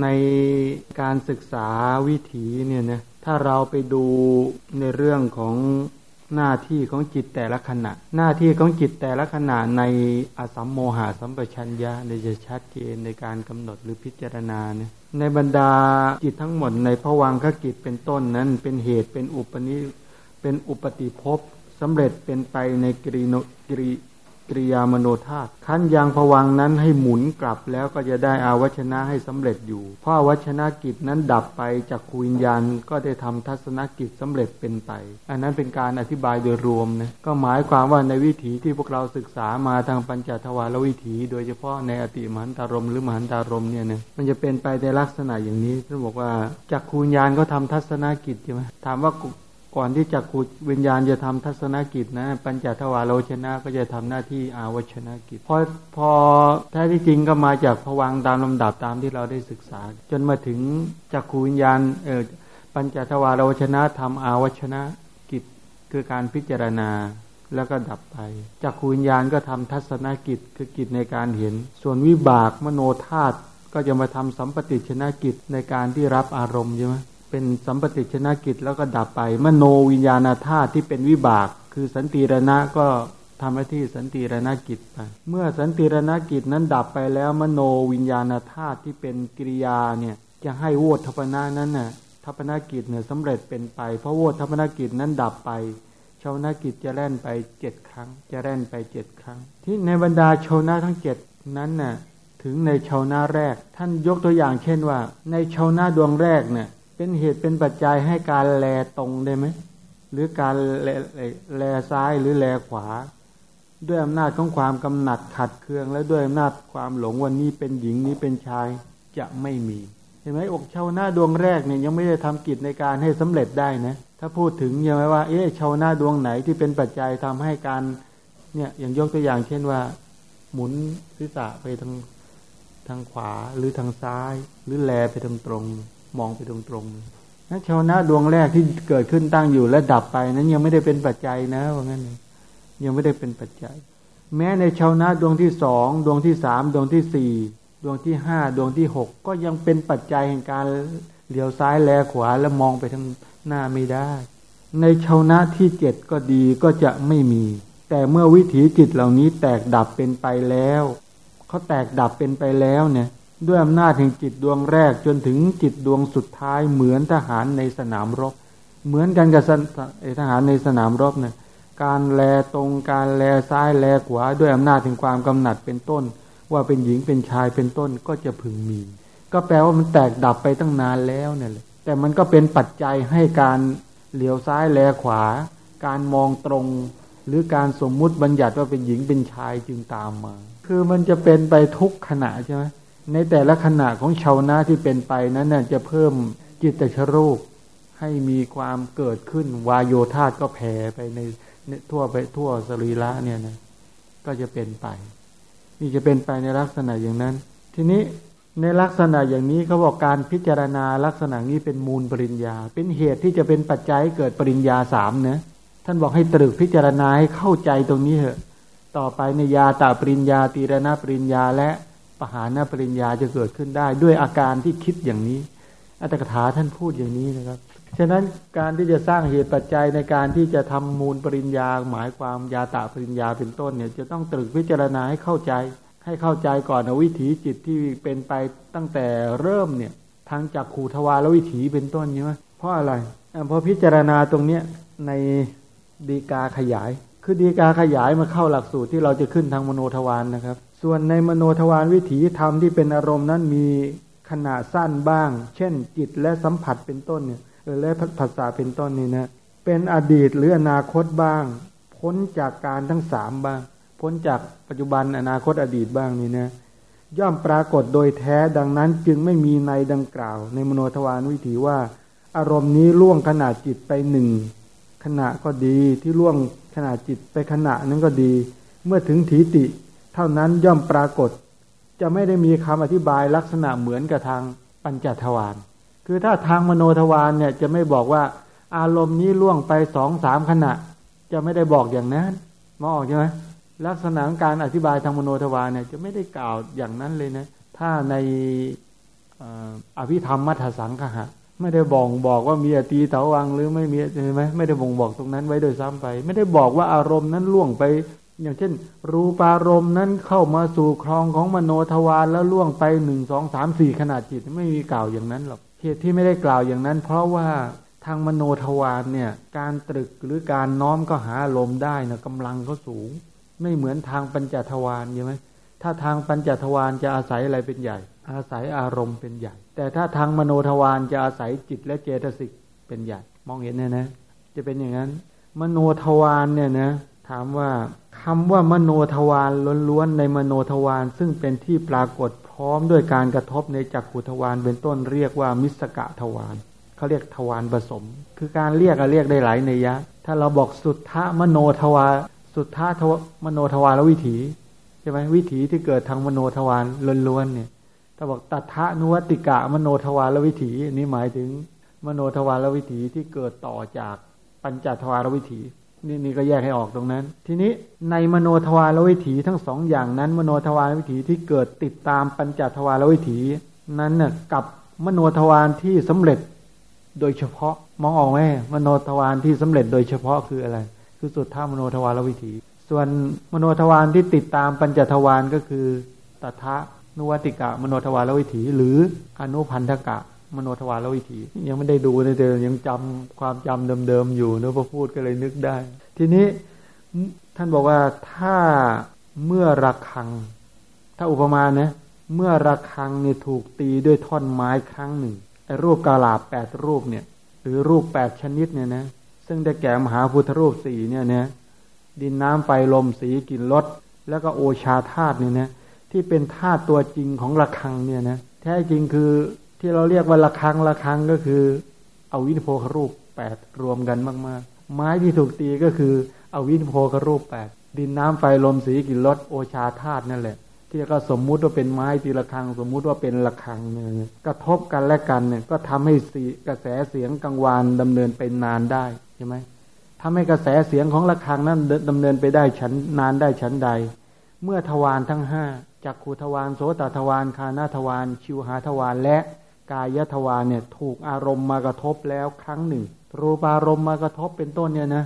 ในการศึกษาวิถีเนี่ยนะถ้าเราไปดูในเรื่องของหน้าที่ของจิตแต่ละขณะ หน้าที่ของจิตแต่ละขณะในอสัมโมหะสัมปชัญญะในจะชัดเจนในการกำหนดหรือพิจารณาเนี่ยในบรรดาจิตทั้งหมดในพวังคกิจเป็นต้นนั้น เป็นเหตุเป็นอุปนิเป็นอุปติภพสำเร็จเป็นไปในกริโนกริ กริยามโนธาตุขั้นยางผวังนั้นให้หมุนกลับแล้วก็จะได้อาวัชนะให้สำเร็จอยู่เพราะวัชนะกิจนั้นดับไปจากคุญญาณก็ได้ทำทัศนกิจสำเร็จเป็นไป อันนั้นเป็นการอธิบายโดยรวมนะก็หมายความว่าในวิถีที่พวกเราศึกษามาทางปัญจทวารวิถี โดยเฉพาะในอติมหันตารมหรือมหันตารมเนี่ยนะมันจะเป็นไปในลักษณะอย่างนี้ท่านบอกว่าจากคุญญาณก็ทำทัศนกิจใช่ไหมถามว่า ก่อนที่จักขุวิญญาณจะทำทัศนกิจนะ ปัญจทวารโลชนะก็จะทำหน้าที่อาวชนะกิจพอพอแท้ที่จริงก็มาจากผวังตามลำดับตามที่เราได้ศึกษา จนมาถึงจักขูวิญญาณเออปัญจทวารโลชนะทำอาวชนะกิจคือการพิจารณาแล้วก็ดับไปจักขูวิญญาณก็ทำทัศนกิจคือกิจในการเห็น ส่วนวิบากมโนธาตุก็จะมาทำสัมปติชนะกิจในการที่รับอารมณ์ใช่ไหม เป็นสัมปติชนะกิจแล้วก็ดับไป มโนวิญญาณธาตุที่เป็นวิบาก คือสันติรณะก็ทำหน้าที่สันติรณกิจไป เมื่อสันติรณกิจนั้นดับไปแล้ว มโนวิญญาณธาตุที่เป็นกิริยาเนี่ยจะให้โวทัพนานั้นน่ะทัพนากิจเนี่ยสำเร็จเป็นไป เพราะโวทัพนากิจนั้นดับไปชาวนากิจจะแล่นไปเจ็ดครั้ง จะแล่นไปเจ็ดครั้ง ที่ในบรรดาชาวนาทั้งเจ็ดนั้นน่ะถึงในชาวนาแรก ท่านยกตัวอย่างเช่นว่า ในชาวนาดวงแรกเนี่ย เป็นเหตุเป็นปัจจัยให้การแลตรงได้ไหมหรือการแลแลซ้ายหรือแลขวา ด้วยอำนาจของความกำหนัดขัดเคือง และด้วยอำนาจความหลงวันนี้เป็นหญิงนี้เป็นชายจะไม่มีเห็นไหมอกชาวหน้าดวงแรกเนี่ยยังไม่ได้ทำกิจในการให้สำเร็จได้นะถ้าพูดถึงยังไงว่าเอ๊ะชาวหน้าดวงไหนที่เป็นปัจจัยทำให้การเนี่ยอย่างยกตัวอย่างเช่นว่า หมุนศีรษะไปทางทางขวาหรือทางซ้าย หรือแลไปทางตรง มองไปตรงๆนะชาวนะดวงแรกที่เกิดขึ้นตั้งอยู่และดับไปนั้นยังไม่ได้เป็นปัจจัยนะว่างั้นยังไม่ได้เป็นปัจจัย แม้ในชาวนะดวงที่สองดวงที่สามดวงที่สี่ดวงที่ห้าดวงที่หกก็ยังเป็นปัจจัยแห่งการเหลียวซ้ายแลขวาแล้วมองไปทางหน้าไม่ได้ ในชาวนะที่เจ็ดก็ดีก็จะไม่มี แต่เมื่อวิถีจิตเหล่านี้แตกดับเป็นไปแล้วเขาแตกดับเป็นไปแล้วเนี่ย ด้วยอำนาจแห่งจิตดวงแรกจนถึงจิตดวงสุดท้ายเหมือนทหารในสนามรบ เหมือนกันกับทหารในสนามรบเนี่ยการแลตรงการแลซ้ายแลขวาด้วยอำนาจแห่งความกำหนัดเป็นต้น ว่าเป็นหญิงเป็นชายเป็นต้นก็จะพึงมี ก็แปลว่ามันแตกดับไปตั้งนานแล้วเนี่ยแหละแต่มันก็เป็นปัจจัยให้การเหลียวซ้ายแลขวา การมองตรง หรือการสมมุติบัญญัติว่าเป็นหญิงเป็นชายจึงตามมา คือมันจะเป็นไปทุกขณะใช่ไหม ในแต่ละขณะของชาวนาที่เป็นไปนั้นน่จะเพิ่มจิตชรูปให้มีความเกิดขึ้น วายโยธาก็แผ่ไปในทั่วไปทั่วสรีระเนี่ยนะก็จะเป็นไป นี่จะเป็นไปในลักษณะอย่างนั้น ทีนี้ในลักษณะอย่างนี้เขาบอกการพิจารณาลักษณะนี้เป็นมูลปริญญา เป็นเหตุที่จะเป็นปัจจัยเกิดปริญญาสามเนะท่านบอกให้ตรึกพิจารณาให้เข้าใจตรงนี้เถอะ ต่อไปในยาตาปริญญาตีรณปริญญาและ หานปริญญาจะเกิดขึ้นได้ ด้วยอาการที่คิดอย่างนี้ อัตถกถาท่านพูดอย่างนี้นะครับ ฉะนั้นการที่จะสร้างเหตุปัจจัยในการที่จะทำมูลปริญญา หมายความยาตาปริญญาเป็นต้นเนี่ยจะต้องตรึกพิจารณาให้เข้าใจ ให้เข้าใจก่อนนะวิถีจิตที่เป็นไปตั้งแต่เริ่มเนี่ยทางจากขูทวารวิถีเป็นต้นใช่ไหมเพราะอะไรเพราะพิจารณาตรงเนี้ยในดีกาขยาย คือดีกาขยายมาเข้าหลักสูตรที่เราจะขึ้นทางมโนทวารนนะครับ ส่วนในมโนทวารวิถีธรรมที่เป็นอารมณ์นั้นมีขนาดสั้นบ้าง เช่นจิตและสัมผัสเป็นต้นเนี่ยและภาษาเป็นต้นนี่นะเป็นอดีตหรืออนาคตบ้าง พ้นจากการทั้งสามบ้าง พ้นจากปัจจุบันอนาคตอดีตบ้างนี่นะย่อมปรากฏโดยแท้ดังนั้นจึงไม่มีในดังกล่าว ในมโนทวารวิถีว่า อารมณ์นี้ล่วงขนาดจิตไปหนึ่งขณะก็ดีที่ล่วงขนาดจิตไปขณะนั้นก็ดี เมื่อถึงถีติ เท่านั้นย่อมปรากฏ จะไม่ได้มีคำอธิบายลักษณะเหมือนกับทางปัญจทวารคือถ้าทางมโนทวารเนี่ยจะไม่บอกว่า อารมณ์นี้ล่วงไปสองสามขณะ จะไม่ได้บอกอย่างนั้นมองออกใช่ไหมลักษณะการอธิบายทางมโนทวารเนี่ยจะไม่ได้กล่าวอย่างนั้นเลยนะ ถ้าในอภิธรรมมัทสังคหะไม่ได้บอกบอกว่ามีอตีเถาวังหรือไม่มีใช่ไหมไม่ได้บ่งบอกตรงนั้นไว้โดยซ้ำไป ไม่ได้บอกว่าอารมณ์นั้นล่วงไป อย่างเช่น รูปารมณ์นั้นเข้ามาสู่คลองของมโนทวารแล้วล่วงไปหนึ่งสองสามสี่ขนาดจิตไม่มีกล่าวอย่างนั้นหรอกเหตุที่ไม่ได้กล่าวอย่างนั้น เพราะว่าทางมโนทวารเนี่ย การตรึกหรือการน้อมก็หาลมได้นะกำลังเขาสูง ไม่เหมือนทางปัญจทวารใช่ไหมถ้าทางปัญจทวารจะอาศัยอะไรเป็นใหญ่ อาศัยอารมณ์เป็นใหญ่ แต่ถ้าทางมโนทวารจะอาศัยจิตและเจตสิกเป็นใหญ่ มองเห็นเนะนะ จะเป็นอย่างนั้น มโนทวารเนี่ยนะ ถามว่า คำว่ามโนทวารล้วนๆในมโนทวารซึ่งเป็นที่ปรากฏพร้อมด้วยการกระทบในจักขุทวารเป็นต้นเรียกว่ามิสกะทวารเขาเรียกทวารผสม คือการเรียกก็เรียกได้หลายในยะ ถ้าเราบอกสุทธะมโนทวารสุทธะมโนทวารวิถีใช่ไหมวิถีที่เกิดทางมโนทวารล้วนๆเนี่ยถ้าบอกตทนุวัตติกะมโนทวารวิถีนี่หมายถึงมโนทวารวิถีที่เกิดต่อจากปัญจทวารวิถี นี่นี่ก็แยกให้ออกตรงนั้น ทีนี้ในมโนทวารวิถีทั้งสองอย่างนั้น มโนทวารวิถีที่เกิดติดตามปัญจทวารวิถีนั้นน่ะกับมโนทวารที่สำเร็จโดยเฉพาะมองออกไหมมโนทวารที่สำเร็จโดยเฉพาะคืออะไร คือสุทธะมโนทวารวิถี ส่วนมโนทวารที่ติดตามปัญจทวารก็คือตทนุวัตติกะมโนทวารวิถี หรืออนุพันธกะ มโนทวารวิถี ยังไม่ได้ดูเลยแต่ยังจำความจำเดิมๆอยู่เนื้อพระพูดก็เลยนึกได้ ทีนี้ท่านบอกว่าถ้าเมื่อระฆัง ถ้าอุปมานะเมื่อระคังเนี่ยถูกตีด้วยท่อนไม้ครั้งหนึ่งไอ้รูปกาลาบแปดรูปเนี่ย หรือรูปแปดชนิดเนี่ยนะซึ่งได้แก่มหาพุทธรูปสี่เนี่ยนะดินน้ำไฟลมสีกลิ่นรสแล้วก็โอชาธาตุเนี่ยนะที่เป็นธาตุตัวจริงของระฆังเนี่ยนะแท้จริงคือ ที่เราเรียกว่าระฆังระฆังก็คือ เอาวินโพครูปแปดรวมกันมาก ๆ ไม้ที่ถูกตีก็คือเอาวินโพครูปแปดดินน้ำไฟลมสีกิ่นรสโอชาธาตุนั่นแหละ ที่ก็สมมุติว่าเป็นไม้ตีละครัง สมมุติว่าเป็นละครังเนี่ยกระทบกันและกันเนี่ยก็ทำให้สีกระแสเสียงกังวานดำเนินไปนานได้ใช่ไหมทำให้กระแสเสียงของละครังนั้นดำเนินไปได้ฉันนานได้ฉันใด เมื่อทวารทั้งห้าจักขูทวารโสตทวารคานาทวารชิวหาทวารและ กายทวารเนี่ย ถูกอารมณ์มากระทบแล้วครั้งหนึ่ง รูปารมณ์มากระทบเป็นต้นเนี่ยนะ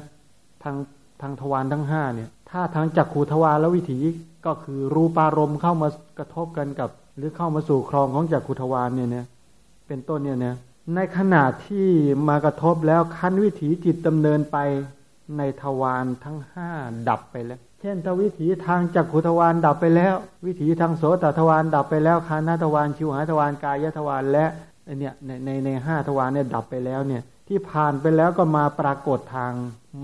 ทางทางทวารทั้งห้าเนี่ย ถ้าทางจักขูทวารและวิถีก็คือรูปารมณ์เข้ามากระทบกันกับ หรือเข้ามาสู่ครองของจักขุทวารเนี่ยนะเป็นต้นเนี่ยนะในขณะที่มากระทบแล้วขั้นวิถีจิตดำเนินไปในทวารทั้งห้าดับไปแล้ว เช่นถ้าวิถีทางจักขุทวารดับไปแล้ว วิถีทางโสตทวารดับไปแล้วคานาทวารชิวหาทวารกายทวารและเนี่ยในในในห้าทวารเนี่ยดับไปแล้วเนี่ย ที่ผ่านไปแล้วก็มาปรากฏทาง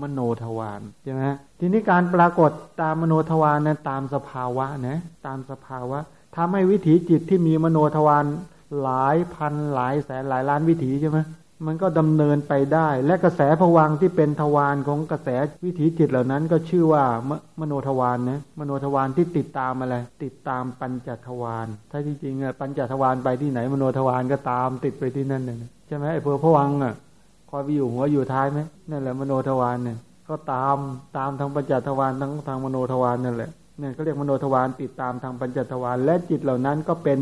มโนทวารใช่ไหมทีนี้การปรากฏตามมโนทวารนั้นตามสภาวะนะตามสภาวะทำให้วิถีจิตที่มีมโนทวารหลายพันหลายแสนหลายล้านวิถีใช่ไหม มันก็ดำเนินไปได้ และกระแสภวังค์ที่เป็นทวารของกระแสวิถีจิตเหล่านั้น ก็ชื่อว่ามโนทวารนะมโนทวารที่ติดตามอะไรติดตามปัญจทวารถ้าจริงๆอะปัญจทวารไปที่ไหน มโนทวารก็ตามติดไปที่นั่นเลยใช่ไหมไอ้เพื่อผวังอะคอยไปอยู่หัวอยู่ท้ายไหมนั่นแหละมโนทวารเนี่ยก็ตามตามทางปัญจทวารทั้งทางมโนทวารนั่นแหละเนี่ยก็เรียกมโนทวารติดตามทางปัญจทวารและจิตเหล่านั้นก็เป็น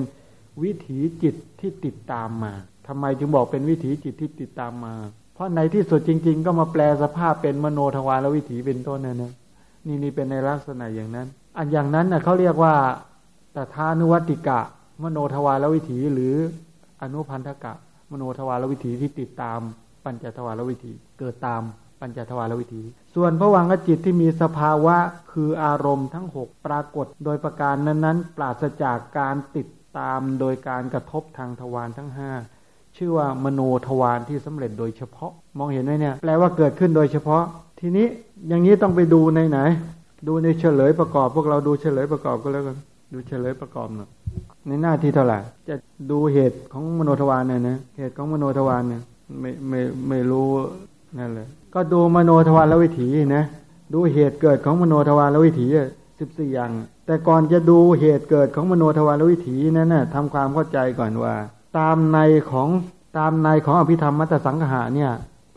วิถีจิตที่ติดตามมา ทำไมจึงบอกเป็นวิถีจิตที่ติดตามมา เพราะในที่สุดจริง ๆ ก็มาแปลสภาพเป็นมโนทวารและวิถีเป็นต้นนั่นนะนี่นี่เป็นในลักษณะอย่างนั้น อันอย่างนั้นนะเขาเรียกว่าตถานุวัติกะ มโนทวารและวิถีหรืออนุพันธกะ มโนทวารและวิถีที่ติดตามปัญจทวารและวิถี เกิดตามปัญจทวารวิถี ส่วนพระวังกจิตที่มีสภาวะคืออารมณ์ทั้ง 6 ปรากฏโดยประการนั้นๆ ปราศจากการติดตามโดยการกระทบทางทวารทั้ง 5 ชื่อว่ามโนทวารที่สำเร็จโดยเฉพาะ มองเห็นไหมเนี่ยแปลว่าเกิดขึ้นโดยเฉพาะ ทีนี้อย่างนี้ต้องไปดูในไหน ดูในเฉลยประกอบ พวกเราดูเฉลยประกอบก็แล้วกันดูเฉลยประกอบหน่อยในหน้าที่เท่าไหร่จะดูเหตุของมโนทวารเนี่ยนะเหตุของมโนทวารเนี่ยไม่ไม่ไม่รู้นั่นแหละก็ดูมโนทวารวิถีนะดูเหตุเกิดของมโนทวารวิถีสิบสี่อย่าง แต่ก่อนจะดูเหตุเกิดของมโนทวารวิถีนั้นนะ่ะทำความเข้าใจก่อนว่า ตามในของตามในของอภิธรรมมัตสังหาเนี่ย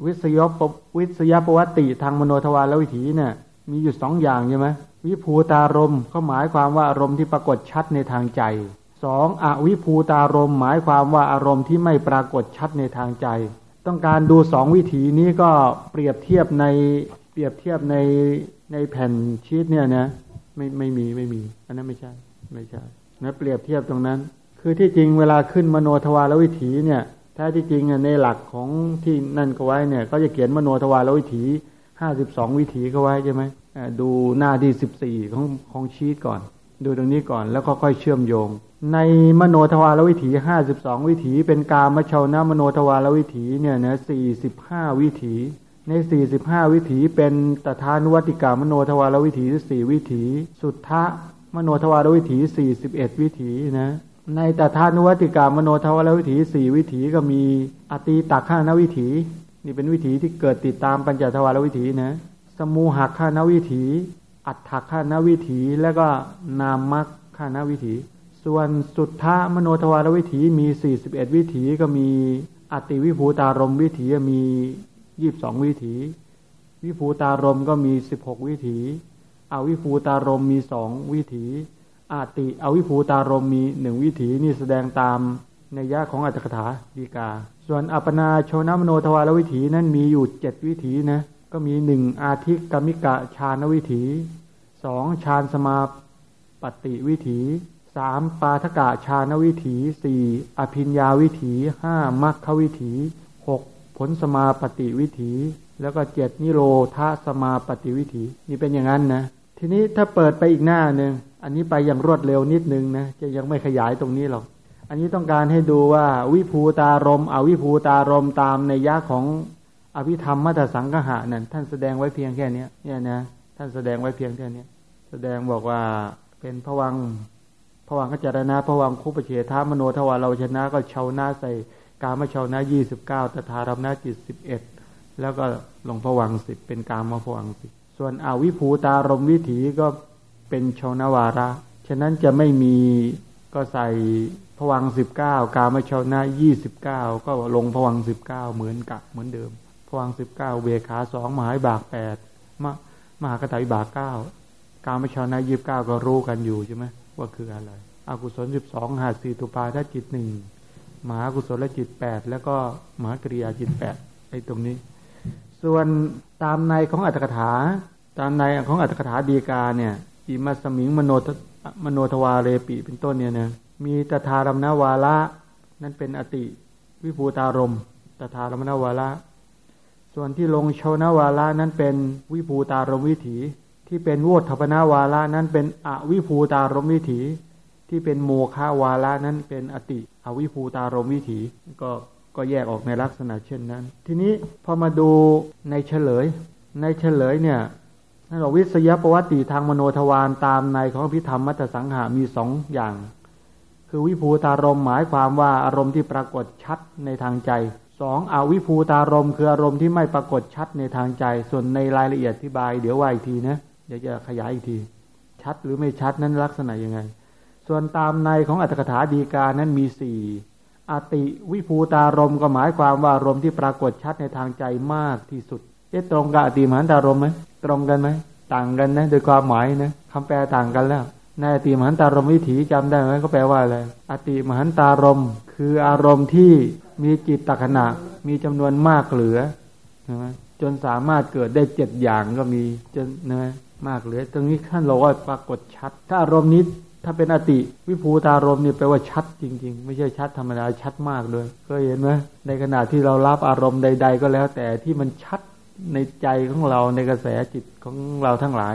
วิสยปวิสยปวัติ ทางมโนทวารและวิถีเนี่ย มีอยู่สองอย่างใช่ไหมวิภูตารมเขาหมายความว่าอารมณ์ที่ปรากฏชัดในทางใจสองอวิภูตารมหมายความว่าอารมณ์ที่ไม่ปรากฏชัดในทางใจ ต้องการดูสองวิถีนี้ก็เปรียบเทียบในเปรียบเทียบในในแผ่นชีตเนี่ยนะไม่ไม่มีไม่มี อันนั้นไม่ใช่ไม่ใช่นะเปรียบเทียบตรงนั้น คือที่จริงเวลาขึ้นมโนทวารวิถีเนี่ยแท้ที่จริงในหลักของที่นั่นก็ไว้เนี่ยก็จะเขียนมโนทวารวิถีห้าสิบสองวิถีก็ไว้ใช่ไหมดูหน้าที่สิบสี่ของของชีตก่อน ดูตรงนี้ก่อนแล้วก็ค่อยเชื่อมโยง ในมโนทวารวิถีห้าสิบสองวิถี เป็นกามชาวนะมโนทวารวิถีเนี่ยนะสี่สิบห้าวิถี ในสี่สิบห้าวิถีเป็นตถานุวัติกามโนทวารวิถีสี่วิถี สุทธะมโนทวารวิถีสี่สิบเอ็ดวิถีนะ ในตถานุวัติกามโนทวารวิถีสี่วิถีก็มีอติตักข้านวิถี นี่เป็นวิถีที่เกิดติดตามปัญจทวารวิถีนะ สมูหักข้านวิถี อัฏฐข้านวิถี แล้วก็นามมักข้านวิถี ส่วนสุทธะมโนทวารวิถีมี 41 วิถีก็มีอติวิภูตารมวิถีมี 22 วิถี วิภูตารมก็มี 16 วิถีอวิภูตารมมีสองวิถี อาติอวิภูตารมมีหนึ่งวิถีนี่แสดงตามในยะของอัตถกถาดีกา ส่วนอัปนาโชนมโนทวารวิถีนั้นมีอยู่เจ็ดวิถีนะก็มีหนึ่งอาทิกรมิกะชานวิถีสองชานสมาปฏิวิถีสามปาทกะชานวิถีสี่อภิญญาวิถีห้ามัคควิถีหกผลสมาปฏิวิถี แล้วก็เจ็ดนิโรธาสมาปฏิวิถี นี่เป็นอย่างนั้นนะ ทีนี้ถ้าเปิดไปอีกหน้าหนึ่งอันนี้ไปอย่างรวดเร็วนิดนึงนะจะยังไม่ขยายตรงนี้หรอก อันนี้ต้องการให้ดูว่าวิภูตารมอวิภูตารมตามในยะของอภิธรรมมัตสังกหะนั่นท่านแสดงไว้เพียงแค่นี้เนี่ยนะท่านแสดงไว้เพียงแค่นี้แสดงบอกว่าเป็นพวังพวังขจารณาพวังคุปเฉทามโนทวารเราชนะก็ชาวนาใส่กามชาวนายี่สิบเก้าตถารมนาจิตสิบเอ็ดแล้วก็ลงพวังสิบเป็นกามพวังสิบ ส่วนอวิภูตารมวิถีก็เป็นชนวาระ ฉะนั้นจะไม่มีก็ใส่พวังสิบเก้ากามชาวนายี่สิบเก้าก็ลงพวังสิบเก้าเหมือนกับเหมือนเดิมพวังสิบเก้าเวขาสองมหาบากแปดมมหากตาอิบากเก้ากามชาวนายี่สิบเก้าก็รู้กันอยู่ใช่ไหมว่าคืออะไรอากุศลสิบสองหาสีตุปาถ้าจิตหนึ่งมหากุศลจิตแปดแล้วก็มหากริยาจิตแปดไอ้ตรงนี้ ส่วนตามในของอัตถกถา ตามในของอัตถกถาดีกาเนี่ยอิมาสมิงมโนมโนทวาเรปีเป็นต้นเนี่ยนะมีตถารมนาวาระนั่นเป็นอติวิภูตารมตถารมนาวาระส่วนที่ลงชนาวาระนั้นเป็นวิภูตารมวิถี ที่เป็นโวทพนาวาระนั้นเป็นอวิภูตารมวิถี ที่เป็นโมฆาวาระนั้นเป็นอติอวิภูตารมวิถี ก็ ก็แยกออกในลักษณะเช่นนั้น ทีนี้พอมาดูในเฉลย ในเฉลยเนี่ยนั่นเราวิสยประวัติทางมโนทวารตามในของพิธรรมมัตสังหามีสองอย่าง คือวิภูตารมหมายความว่าอารมณ์ที่ปรากฏชัดในทางใจสองอวิภูตารมคืออารมณ์ที่ไม่ปรากฏชัดในทางใจ ส่วนในรายละเอียดที่บาย เดี๋ยวว่าอีกทีนะเดี๋ยวจะขยายอีกที ชัดหรือไม่ชัดนั้นลักษณะยังไง ส่วนตามในของอัตถกถาดีกานั้นมีสี่ อติวิภูตารมก็หมายความว่ารมที่ปรากฏชัดในทางใจมากที่สุดเอ๊ะตรงกับอติมหันตารมไหมตรงกันไหมต่างกันนะโดยความหมายนะคำแปลต่างกันแล้วในอติมหันตารมวิถีจำได้ไหมก็แปลว่าอะไรอติมหันตารมคืออารมณ์ที่มีจิตตขณะมีจำนวนมากเหลือใช่ไหมจนสามารถเกิดได้เจ็ดอย่างก็มีจนนะมากเหลือ ตรงนี้ขั้นเราว่าปรากฏชัด ถ้าอารมณ์นี้ ถ้าเป็นอติวิภูตารมณ์นี่แปลว่าชัดจริง ๆ ไม่ใช่ชัดธรรมดาชัดมากเลยเคยเห็นไหมในขณะที่เรารับอารมณ์ใด ๆ ก็แล้ว แต่ที่มันชัดในใจของเราในกระแสจิตของเราทั้งหลาย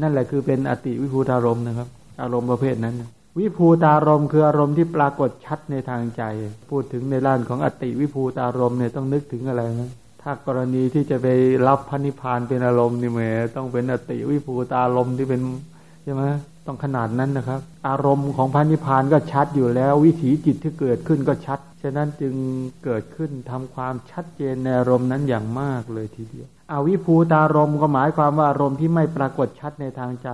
นั่นแหละคือเป็นอติวิภูตารมณ์นะครับ อารมณ์ประเภทนั้น วิภูตารมณ์คืออารมณ์ที่ปรากฏชัดในทางใจ พูดถึงในด้านของอติวิภูตารมณ์เนี่ยต้องนึกถึงอะไรนะถ้ากรณีที่จะไปรับพระนิพพานเป็นอารมณ์นี่แหมต้องเป็นอติวิภูตารมณ์ที่เป็นใช่ไหม ต้องขนาดนั้นนะครับ อารมณ์ของพระนิพพานก็ชัดอยู่แล้ว วิถีจิตที่เกิดขึ้นก็ชัด ฉะนั้นจึงเกิดขึ้นทำความชัดเจนในอารมณ์นั้นอย่างมากเลยทีเดียวอวิภูตารมก็หมายความว่าอารมณ์ที่ไม่ปรากฏชัดในทางใจ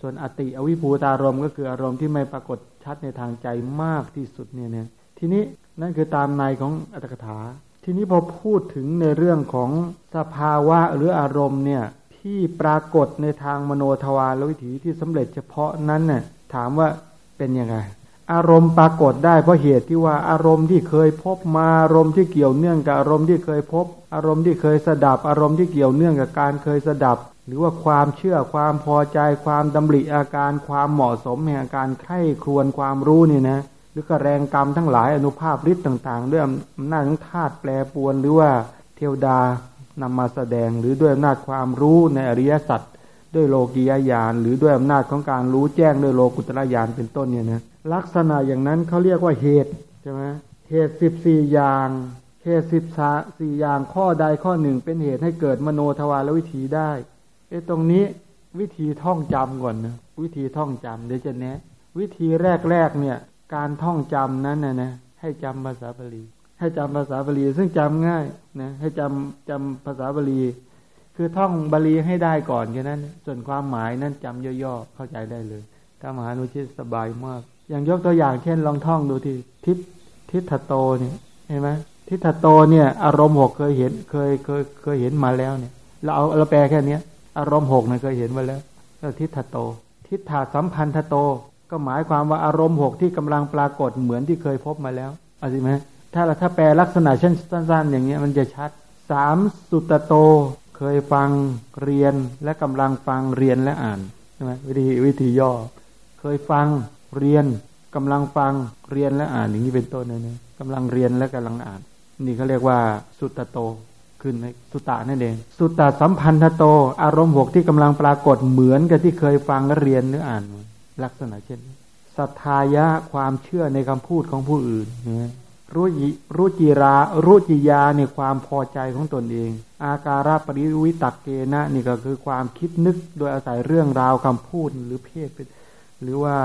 ส่วนอติอวิภูตารมก็คืออารมณ์ที่ไม่ปรากฏชัดในทางใจมากที่สุดเนี่ยเนี่ยทีนี้นั่นคือตามในของอัตถกถา ทีนี้พอพูดถึงในเรื่องของสภาวะหรืออารมณ์เนี่ย ที่ปรากฏในทางมโนทวารวิถีที่สำเร็จเฉพาะนั้นน่ะถามว่าเป็นยังไง อารมณ์ปรากฏได้เพราะเหตุที่ว่าอารมณ์ที่เคยพบมาอารมณ์ที่เกี่ยวเนื่องกับอารมณ์ที่เคยพบ อารมณ์ที่เคยสดับ อารมณ์ที่เกี่ยวเนื่องกับการเคยสดับ หรือว่าความเชื่อความพอใจความดำริอาการความเหมาะสมแห่งการไข้ครวนความรู้นี่นะหรือก็แรงกรรมทั้งหลายอนุภาพฤทธิ์ต่าง ๆ ด้วยอำนาจของธาตุแปรปวนหรือว่าเทวดา นำมาแสดงหรือด้วยอำนาจความรู้ในอริยสัจด้วยโลกียญาณหรือด้วยอำนาจของการรู้แจ้งด้วยโลกุตระญาณเป็นต้นเนี่ยนะลักษณะอย่างนั้นเขาเรียกว่าเหตุใช่ไหมเหตุสิบสี่อย่างเหตุสิบสี่อย่างข้อใดข้อหนึ่งเป็นเหตุให้เกิดมโนทวารวิถีได้ไอ้ตรงนี้วิธีท่องจำก่อนนะวิธีท่องจำเดี๋ยวจะแนะ วิธีแรกๆเนี่ย การท่องจำนั้นนะนะให้จำภาษาบาลี ให้จำภาษาบาลี ซึ่งจำง่ายนะให้จำจำภาษาบาลี คือท่องบาลีให้ได้ก่อนแค่นั้น ส่วนความหมายนั้นจำย่อๆเข้าใจได้เลยถ้ามหานุชิตสบายมาก อย่างยกตัวอย่างเช่นลองท่องดูที่ทิศทิฏโตเนี่ยเห็นไหมทิฏฐโตเนี่ย อารมณ์หกเคยเห็นเคยเคยเคยเห็นมาแล้วเนี่ย เราเอาเราแปลแค่เนี้ย อารมณ์หกเนี่ยเคยเห็นมาแล้วแล้วทิฏฐโต ทิฏฐาสัมพันธโต ก็หมายความว่าอารมณ์หกที่กำลังปรากฏเหมือนที่เคยพบมาแล้วเอาสิไหม ถ้าเราถ้าแปลลักษณะเช่นสั้นๆ อย่างเงี้ยมันจะชัดสามสุตโตเคยฟังเรียนและกำลังฟังเรียนและอ่านใช่ไหมวิธีวิธีย่อ เคยฟังเรียนกำลังฟังเรียนและอ่านอย่างนี้เป็นต้นเนี่ยกำลังเรียนและกำลังอ่าน นี่เขาเรียกว่าสุตโตขึ้นในสุตานั่นเอง สุตตสัมพันธโต อารมณ์หกที่กำลังปรากฏเหมือนกับที่เคยฟังและเรียนหรืออ่าน ลักษณะเช่นศรัทธายะความเชื่อในคำพูดของผู้อื่นนะ รู้รู้จิรารู้จิยาในความพอใจของตนเอง อาการปริวิตักเกนะนี่ก็คือความคิดนึกโดยอาศัยเรื่องราวคำพูดหรือเพศหรือว่า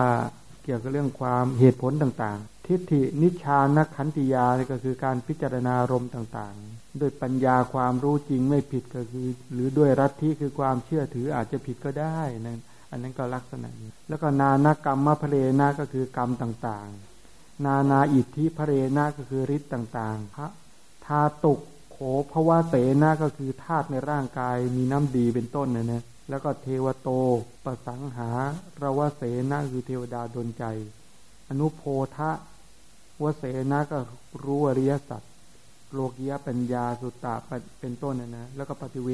เกี่ยวกับเรื่องความเหตุผลต่างๆ ทิฏฐินิชานักขันติยานี่ก็คือการพิจารณารมต่างๆโดยปัญญาความรู้จริงไม่ผิดก็คือ หรือด้วยรัฐิคือความเชื่อถืออาจจะผิดก็ได้นั่นอันนั้นก็ลักษณะนี้แล้วก็นานกรรมมะเพลนะก็คือกรรมต่างๆ นานาอิทธิพระเรนะก็คือฤทธิ์ต่างๆ พระธาตุกโขภวะเสนะก็คือธาตุในร่างกายมีน้ำดีเป็นต้นนะนะแล้วก็เทวโตประสังหาระวะเสนะคือเทวดาดนใจ อนุโพธะวเสนะก็รู้อริยสัจโลกียปัญญาสุตตะเป็นต้นนะนะแล้วก็ปฏิเว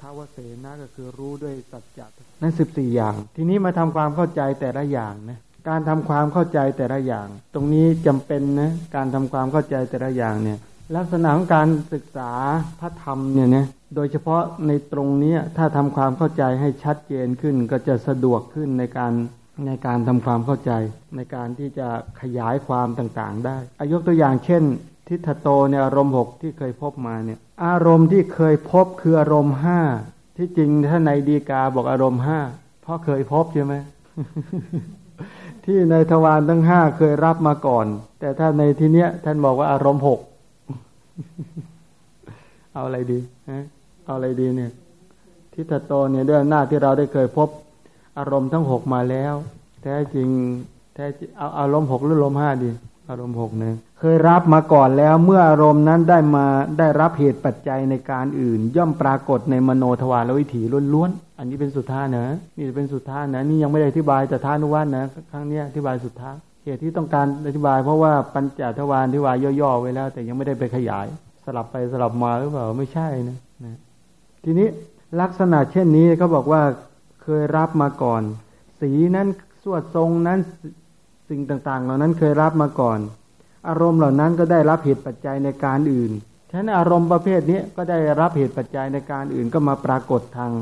ทาวเสนะก็คือรู้ด้วยสัจจะนั่นสิบสี่อย่าง ทีนี้มาทำความเข้าใจแต่ละอย่างนะ การทำความเข้าใจแต่ละอย่าง ตรงนี้จำเป็นนะการทำความเข้าใจแต่ละอย่างเนี่ย ลักษณะของการศึกษาพระธรรมเนี่ยนะโดยเฉพาะในตรงนี้ถ้าทำความเข้าใจให้ชัดเจนขึ้นก็จะสะดวกขึ้นในการในการทำความเข้าใจ ในการที่จะขยายความต่างๆ ได้อายกตัวอย่างเช่น ทิฏฐโตในอารมณ์หกที่เคยพบมาเนี่ย อารมณ์ที่เคยพบคืออารมณ์ห้าที่จริงถ้าในดีกาบอกอารมณ์ห้าเพราะเคยพบใช่ไหม ที่ในทวารทั้งห้าเคยรับมาก่อน แต่ถ้าในที่เนี้ย ท่านบอกว่าอารมณ์หกเอาอะไรดีเอาอะไรดีเนี่ย ทิฏฐโตเนี่ยด้วยหน้าที่เราได้เคยพบ อารมณ์ทั้งหกมาแล้ว แท้จริง แท้เอาอารมณ์หกหรืออารมณ์ห้าดี อารมณ์หกเนี่ยเคยรับมาก่อนแล้วเมื่ออารมณ์นั้นได้มาได้รับเหตุปัจจัยในการอื่น ย่อมปรากฏในมโนทวารวิถีล้วนๆอันนี้เป็นสุดท้ายนะ นี่เป็นสุดท้ายนะ นี่ยังไม่ได้อธิบายแต่ท่านุวัตนะครั้งนี้อธิบายสุดท้ายเหตุที่ต้องการอธิบาย เพราะว่าปัญจทวารอธิบายย่อๆไว้แล้ว แต่ยังไม่ได้ไปขยาย สลับไปสลับมาหรือเปล่าไม่ใช่นะนะทีนี้ลักษณะเช่นนี้เขาบอกว่าเคยรับมาก่อน สีนั้นสวดทรงนั้น สิ่งต่างๆ เหล่านั้นเคยรับมาก่อน อารมณ์เหล่านั้นก็ได้รับเหตุปัจจัยในการอื่นฉะนั้นอารมณ์ประเภทนี้ก็ได้รับเหตุปัจจัยในการอื่นก็มาปรากฏทาง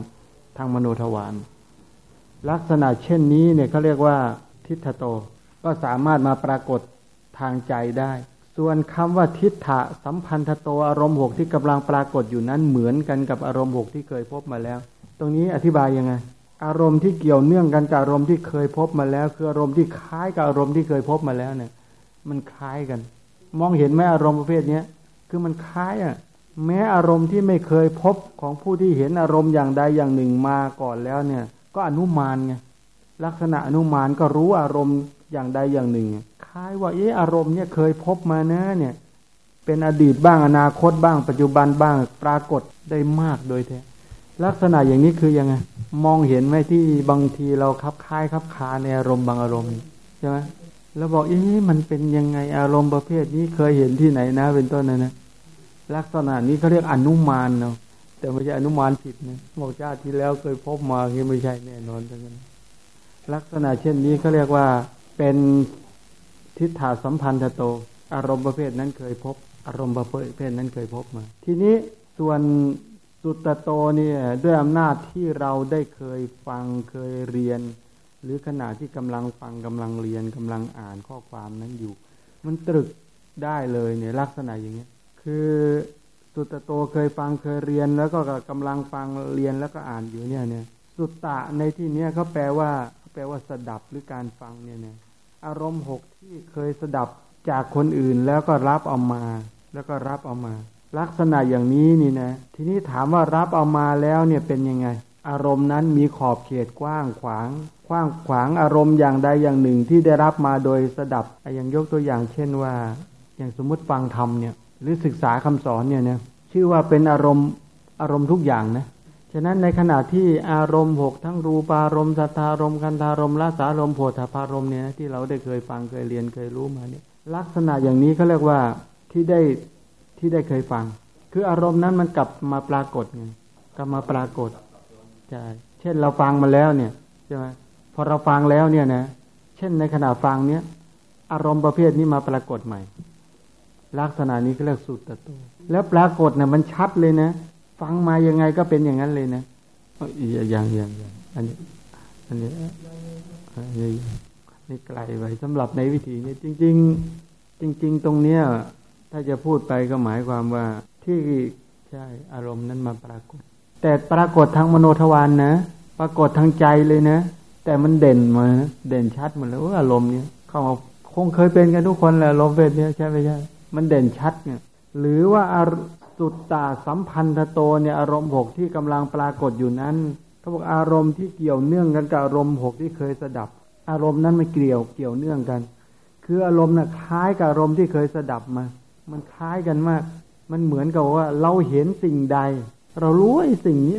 ทางมโนทวารลักษณะเช่นนี้เนี่ยเขาเรียกว่าทิฏฐโต ก็สามารถมาปรากฏทางใจได้ ส่วนคำว่าทิฏฐะสัมพันธโตอารมณ์หกที่กำลังปรากฏอยู่นั้นเหมือนกันกับอารมณ์หกที่เคยพบมาแล้ว ตรงนี้อธิบายยังไง อารมณ์ที่เกี่ยวเนื่องกันกับอารมณ์ที่เคยพบมาแล้ว คืออารมณ์ที่คล้ายกับอารมณ์ที่เคยพบมาแล้วเนี่ย มันคล้ายกัน มองเห็นไหมอารมณ์ประเภทเนี้ยคือมันคล้ายอะ แม้อารมณ์ที่ไม่เคยพบของผู้ที่เห็นอารมณ์อย่างใดอย่างหนึ่งมาก่อนแล้วเนี่ย ก็อนุมานไงลักษณะอนุมานก็รู้อารมณ์อย่างใดอย่างหนึ่ง คล้ายว่าเอออารมณ์เนี่ยเคยพบมานะเนี่ย เป็นอดีตบ้างอนาคตบ้าง ปัจจุบันบ้างปรากฏได้มากโดยแท้ ลักษณะอย่างนี้คือยังไงมองเห็นไหมที่บางทีเราคับคล้ายคับคาในอารมณ์บางอารมณ์ใช่ไหมแล้วบอกเอ๊ะมันเป็นยังไงอารมณ์ประเภทนี้เคยเห็นที่ไหนนะ เป็นต้นนะนะลักษณะนี้เขาเรียกอนุมานเนาะแต่ไม่ใช่อนุมานผิดนะบอกชาติที่แล้วเคยพบมาที่ไม่ใช่แน่นอนทั้งนั้นลักษณะเช่นนี้เขาเรียกว่าเป็นทิฏฐาสัมพันธโต อารมณ์ประเภทนั้นเคยพบ อารมณ์ประเภทนั้นเคยพบมา ทีนี้ส่วน สุตโตเนี่ยด้วยอำนาจที่เราได้เคยฟังเคยเรียน หรือขณะที่กำลังฟังกำลังเรียนกำลังอ่านข้อความนั้นอยู่ มันตรึกได้เลยเนี่ยลักษณะอย่างเงี้ยคือสุตโตเคยฟังเคยเรียน แล้วก็กำลังฟังเรียนแล้วก็อ่านอยู่เนี่ยเนี่ยสุตตะในที่เนี้ยเขาแปลว่าแปลว่าสดับหรือการฟังเนี่ยเนี่ยอารมณ์หกที่เคยสดับจากคนอื่นแล้วก็รับเอามา แล้วก็รับเอามา ลักษณะอย่างนี้นี่นะ ทีนี้ถามว่ารับเอามาแล้วเนี่ยเป็นยังไง อารมณ์นั้นมีขอบเขตกว้างขวางกว้างขวางอารมณ์อย่างใดอย่างหนึ่งที่ได้รับมาโดยสดับอย่างยกตัวอย่างเช่นว่า อย่างสมมุติฟังธรรมเนี่ยหรือศึกษาคำสอนเนี่ยนะชื่อว่าเป็นอารมณ์อารมณ์ทุกอย่างนะฉะนั้นในขณะที่อารมณ์หกทั้งรูปารมณ์สัทธารมณ์กันธารมณ์ละสารมณ์โพธพารมณ์เนี่ยที่เราได้เคยฟังเคยเรียนเคยรู้มาเนี่ยลักษณะอย่างนี้เขาเรียกว่าที่ได้ ที่ได้เคยฟัง คืออารมณ์นั้นมันกลับมาปรากฏไงกลับมาปรากฏใช่เช่นเราฟังมาแล้วเนี่ยใช่ไหมพอเราฟังแล้วเนี่ยนะเช่นในขณะฟังเนี้ยอารมณ์ประเภทนี้มาปรากฏใหม่ ลักษณะนี้ก็เรียกสุตตะตัวแล้วปรากฏเนี่ยมันชัดเลยนะฟังมายังไงก็เป็นอย่างนั้นเลยนะอย่างอย่างอย่างอันนี้อันนี้นี่นี่ไกลไปสำหรับในวิธีนี้จริง ๆ จริง ๆ ตรงเนี้ย ถ้าจะพูดไปก็หมายความว่าที่ใช่อารมณ์นั้นมาปรากฏ แต่ปรากฏทางมโนทวารนนะ ปรากฏทางใจเลยนะ แต่มันเด่นมาเด่นชัดหมดเลยว่าอารมณ์เนี้ยเข้ามาคงเคยเป็นกันทุกคนแหละอารมเป็นเนี้ยใช่ไหมใช่มันเด่นชัดเนี่ย หรือว่าสุตตาสัมพันธโตเนี่ยอารมณ์หกที่กำลังปรากฏอยู่นั้นเขาบอกอารมณ์ที่เกี่ยวเนื่องกันกับอารมณ์หกที่เคยสดับ อารมณ์นั้นมันเกี่ยวเกี่ยวเนื่องกัน คืออารมณ์น่ะคล้ายกับอารมณ์ที่เคยสดับมา มันคล้ายกันมาก มันเหมือนกับว่าเราเห็นสิ่งใด เรารู้ไอ้สิ่งนี้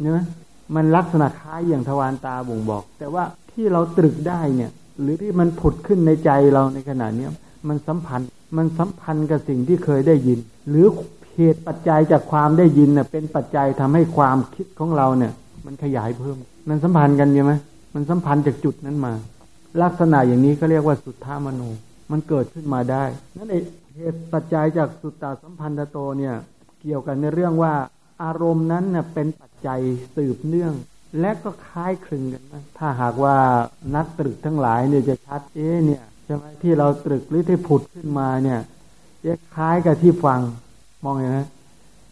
เนะมันลักษณะคล้ายอย่างทวารตาบ่งบอก แต่ว่าที่เราตรึกได้เนี่ย หรือที่มันผุดขึ้นในใจเราในขณะเนี้ยมันสัมพันธ์ มันสัมพันธ์กับสิ่งที่เคยได้ยิน หรือเหตุปัจจัยจากความได้ยินเน่ยเป็นปัจจัยทำให้ความคิดของเราเนี่ย มันขยายเพิ่ม มันสัมพันธ์กันใช่ไหมมันสัมพันธ์จากจุดนั้นมา ลักษณะอย่างนี้ก็เรียกว่าสุทธามโน มันเกิดขึ้นมาได้ นั่นเอง เหตุปัจจัยจากสุตตาสัมพันธโตเนี่ย เกี่ยวกันในเรื่องว่าอารมณ์นั้นเน่ยเป็นปัจจัยสืบเนื่อง และก็คล้ายคลึงกันนะถ้าหากว่านักตรึกทั้งหลายเนี่ยจะชัดเอ๊เนี่ยใช่ไหมที่เราตรึกหรือที่ผุดขึ้นมาเนี่ยจะคล้ายกับที่ฟังมองเห็นไหม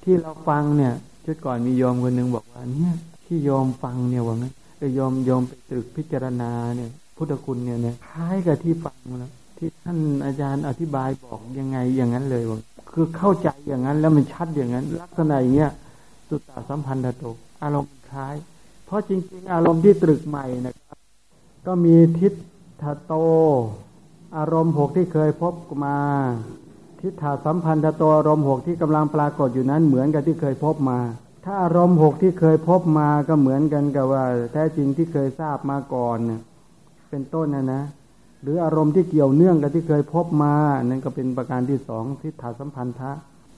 ที่เราฟังเนี่ยชุดก่อนมีโยมคนหนึ่งบอกว่าเนี่ยที่โยมฟังเนี่ยว่างั้นไอ้โยมโยมไปตรึกพิจารณาเนี่ย พุทธคุณเนี่ยเนี่ยคล้ายกับที่ฟังแล้ว ที่ท่านอาจารย์อธิบายบอกยังไงอย่างนั้นเลยว่าคือเข้าใจอย่างนั้นแล้วมันชัดอย่างนั้น ลักษณะอย่างเงี้ยสุตตาสัมพันธโตอารมณ์คล้าย เพราะจริง ๆ อารมณ์ที่ตรึกใหม่นะครับ ก็มีทิฏฐโต อารมณ์หกที่เคยพบมา ทิฏฐาสัมพันธ์ตัวอารมณ์หกที่กำลังปรากฏอยู่นั้นเหมือนกับที่เคยพบมา ถ้าอารมณ์หกที่เคยพบมาก็เหมือนกันกับว่า แท้จริงที่เคยทราบมาก่อนเป็นต้นนะนะ หรืออารมณ์ที่เกี่ยวเนื่องกับที่เคยพบมานั่นก็เป็นประการที่สองทิฏฐาสัมพันธะ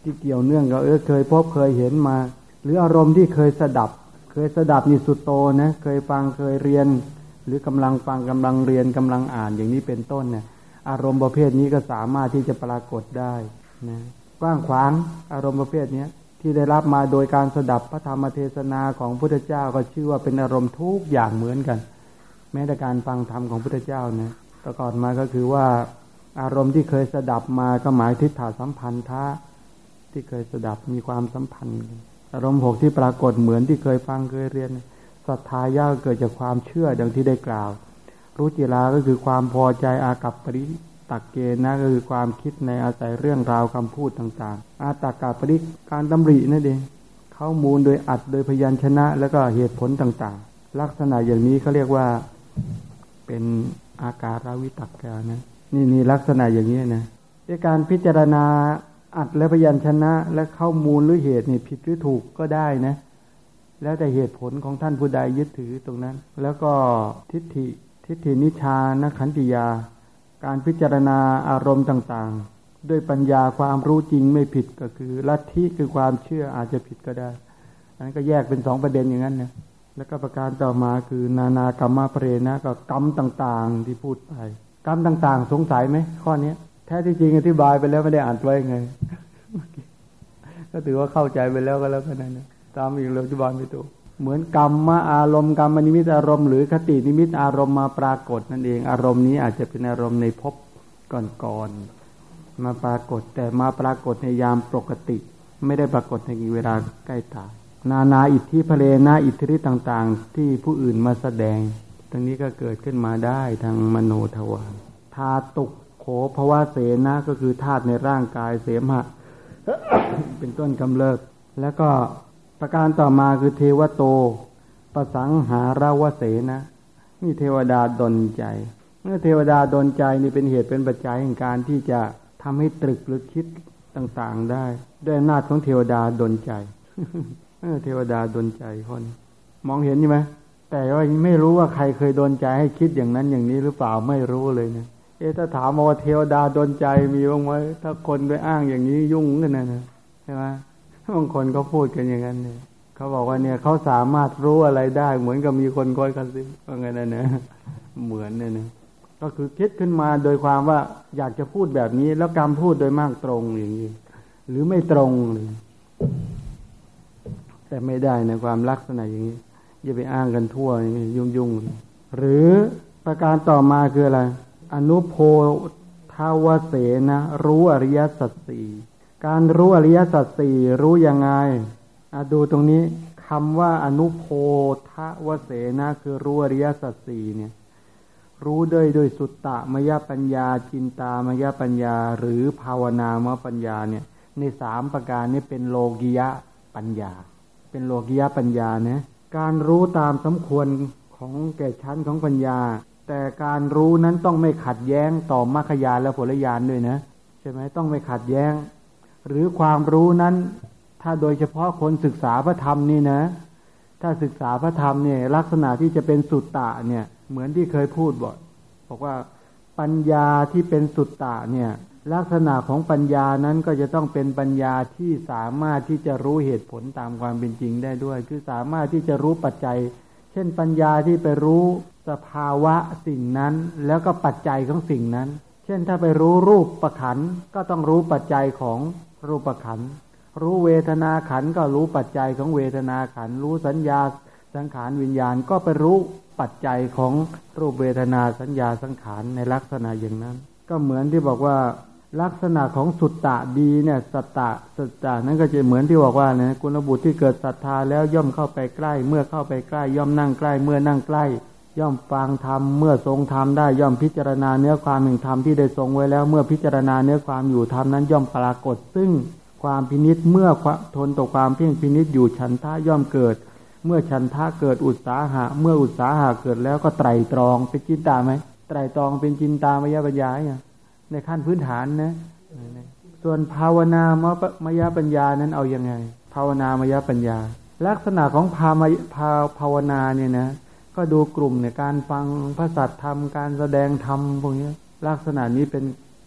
ที่เกี่ยวเนื่องกับเออเคยพบเคยเห็นมา หรืออารมณ์ที่เคยสดับ เคยสดับนี่สุดโตนะเคยฟังเคยเรียน หรือกำลังฟังกำลังเรียนกำลังอ่านอย่างนี้เป็นต้นเนี่ยอารมณ์ประเภทนี้ก็สามารถที่จะปรากฏได้นะกว้างขวางอารมณ์ประเภทนี้ที่ได้รับมาโดยการสดับพระธรรมเทศนาของพุทธเจ้าก็ชื่อว่าเป็นอารมณ์ทุกอย่างเหมือนกัน แม้แต่การฟังธรรมของพุทธเจ้านะ ประกอบมาก็คือว่า อารมณ์ที่เคยสดับมาก็หมายทิฏฐาสัมพันธ์ท่าที่เคยสดับมีความสัมพันธ์ อารมณ์หกที่ปรากฏเหมือนที่เคยฟังเคยเรียนศรัทธาย่าเกิดจากความเชื่อดังที่ได้กล่าว รู้จิราก็คือความพอใจอากับปริตักเกณฑ์นะก็คือความคิดในอาศัยเรื่องราวคำพูดต่างๆ อาตากาปริการดำรินั่นเองข้อมูลโดยอัดโดยพยัญชนะแล้วก็เหตุผลต่างๆ ลักษณะอย่างนี้เขาเรียกว่าเป็น อาการาวิตักกานะนี่นี่ลักษณะอย่างนี้นะในการพิจารณาอัดและพยัญชนะและข้อมูลหรือเหตุนี่ผิดหรือถูกก็ได้นะ แล้วแต่เหตุผลของท่านผู้ใดยึดถือตรงนั้น แล้วก็ทิฏฐิทิฏฐินิชานขันติยา การพิจารณาอารมณ์ต่างๆ ด้วยปัญญาความรู้จริงไม่ผิดก็คือลัทธิคือความเชื่ออาจจะผิดก็ได้อันนั้นก็แยกเป็นสองประเด็นอย่างนั้นนะ แล้วก็ประการต่อมาคือนานากรรมเพรนะก็กรรมต่างๆที่พูดไป กรรมต่างๆ สงสัยไหมข้อนี้แท้ที่จริงอธิบายไปแล้วไม่ได้อ่านไว้ไงก็ถือว่าเข้าใจไปแล้วก็แล้วกันนะตามอีกเราอธิบายไม่ถูกเหมือนกรรมมาอารมณ์กรรมนิมิตอารมณ์หรือคตินิมิตอารมณ์มาปรากฏนั่นเอง อารมณ์นี้อาจจะเป็นอารมณ์ในภพก่อนๆมาปรากฏแต่มาปรากฏในยามปกติ ไม่ได้ปรากฏในเวลาใกล้ตาย นานาอิทธิพเลนาอิทธิฤทธิ์ต่าง ๆ ที่ผู้อื่นมาแสดงตรงนี้ก็เกิดขึ้นมาได้ทางมโนทวารธาตุโขภวะเสนาก็คือธาตุในร่างกายเสมหะเป็นต้นกำเริบแล้วก็ประการต่อมาคือเทวโต ประสังหาราวเสนะนี่เทวดาดนใจ เมื่อเทวดาดนใจนี่เป็นเหตุเป็นปัจจัยแห่งการที่จะทำให้ตรึกหรือคิดต่างๆได้ ด้วยอำนาจของเทวดาดนใจ เทวดาดนใจคนมองเห็นใช่ไหมแต่ว่าไม่รู้ว่าใครเคยดนใจให้คิดอย่างนั้นอย่างนี้หรือเปล่าไม่รู้เลยเนะเอถ้าถามว่าเทวดาดนใจมีบ้างไหมถ้าคนไปอ้างอย่างนี้ยุ่งกันนะนะใช่ไหมบางคนเขาพูดกันอย่างนั้นเนี่ยเขาบอกว่าเนี่ยเขาสามารถรู้อะไรได้ เหมือนกับมีคนคอยกันซิว่าไงนะเนี่ยเหมือนเนี่ยนะก็คือคิดขึ้นมาโดยความว่าอยากจะพูดแบบนี้ แล้วการพูดโดยมากตรงอย่างนี้หรือไม่ตรงเลย แต่ไม่ได้ในความลักษณะอย่างนี้อย่าไปอ้างกันทั่วยุ่งยุ่งหรือประการต่อมาคืออะไร อนุโพทาวเสนะ รู้อริยสัจสี่การรู้อริยสัจสี่รู้ยังไงดูตรงนี้คำว่าอนุโพทวเสนะคือรู้อริยสัจสี่เนี่ย รู้ด้วยด้วยสุตตะมยปัญญาจินตามยปัญญา หรือภาวนามปัญญาเนี่ย ในสามประการนี้เป็นโลกิยะปัญญา เป็นโลกิยปัญญานะการรู้ตามสมควรของแก่ชั้นของปัญญา แต่การรู้นั้นต้องไม่ขัดแย้งต่อมรรคยานและผลญาณด้วยนะใช่ไหมต้องไม่ขัดแย้ง หรือความรู้นั้น ถ้าโดยเฉพาะคนศึกษาพระธรรมนี่นะ ถ้าศึกษาพระธรรมเนี่ย ลักษณะที่จะเป็นสุตตะเนี่ย เหมือนที่เคยพูดบ่อยบอกว่าปัญญาที่เป็นสุตตะเนี่ย ลักษณะของปัญญานั้นก็จะต้องเป็นปัญญาที่สามารถที่จะรู้เหตุผลตามความเป็นจริงได้ด้วย คือสามารถที่จะรู้ปัจจัย เช่นปัญญาที่ไปรู้สภาวะสิ่งนั้น แล้วก็ปัจจัยของสิ่งนั้น เช่นถ้าไปรู้รูปประขันก็ต้องรู้ปัจจัยของรูปประขันรู้เวทนาขันก็รู้ปัจจัยของเวทนาขันรู้สัญญาสังขารวิญญาณก็ไปรู้ปัจจัยของรูปเวทนาสัญญาสังขารในลักษณะอย่างนั้น ก็เหมือนที่บอกว่า ลักษณะของสุตตะดีเนี่ยสตตะสัจจานั้นก็จะเหมือนที่บอกว่าเนี่ยกุลบุตรที่เกิดศรัทธาแล้วย่อมเข้าไปใกล้ เมื่อเข้าไปใกล้ ย่อมนั่งใกล้ เมื่อนั่งใกล้ ย่อมฟังธรรมเมื่อทรงธรรมได้ย่อมพิจารณาเนื้อความแห่งธรรมที่ได้ทรงไว้แล้ว เมื่อพิจารณาเนื้อความอยู่ธรรมนั้นย่อมปรากฏ ซึ่งความพินิษเมื่อทนต่อความเพียงพินิษอยู่ฉันทะย่อมเกิด เมื่อฉันทะเกิดอุตสาหะ เมื่ออุตสาหะเกิดแล้วก็ไตรตรองเป็นจินตาไหมไตรตรองเป็นจินตามยปัญญาเนี่ย ในขั้นพื้นฐานนะ ส่วนภาวนามมยปัญญานั้นเอาอยัางไง ภาวนามยปัญญา ลักษณะของภามภาภาวนาเนี่ยนะก็ดูกลุ่มเนี่ยการฟังพระสัทธรรมการแสดงธรรมพวกนี้ลักษณะนี้เป็น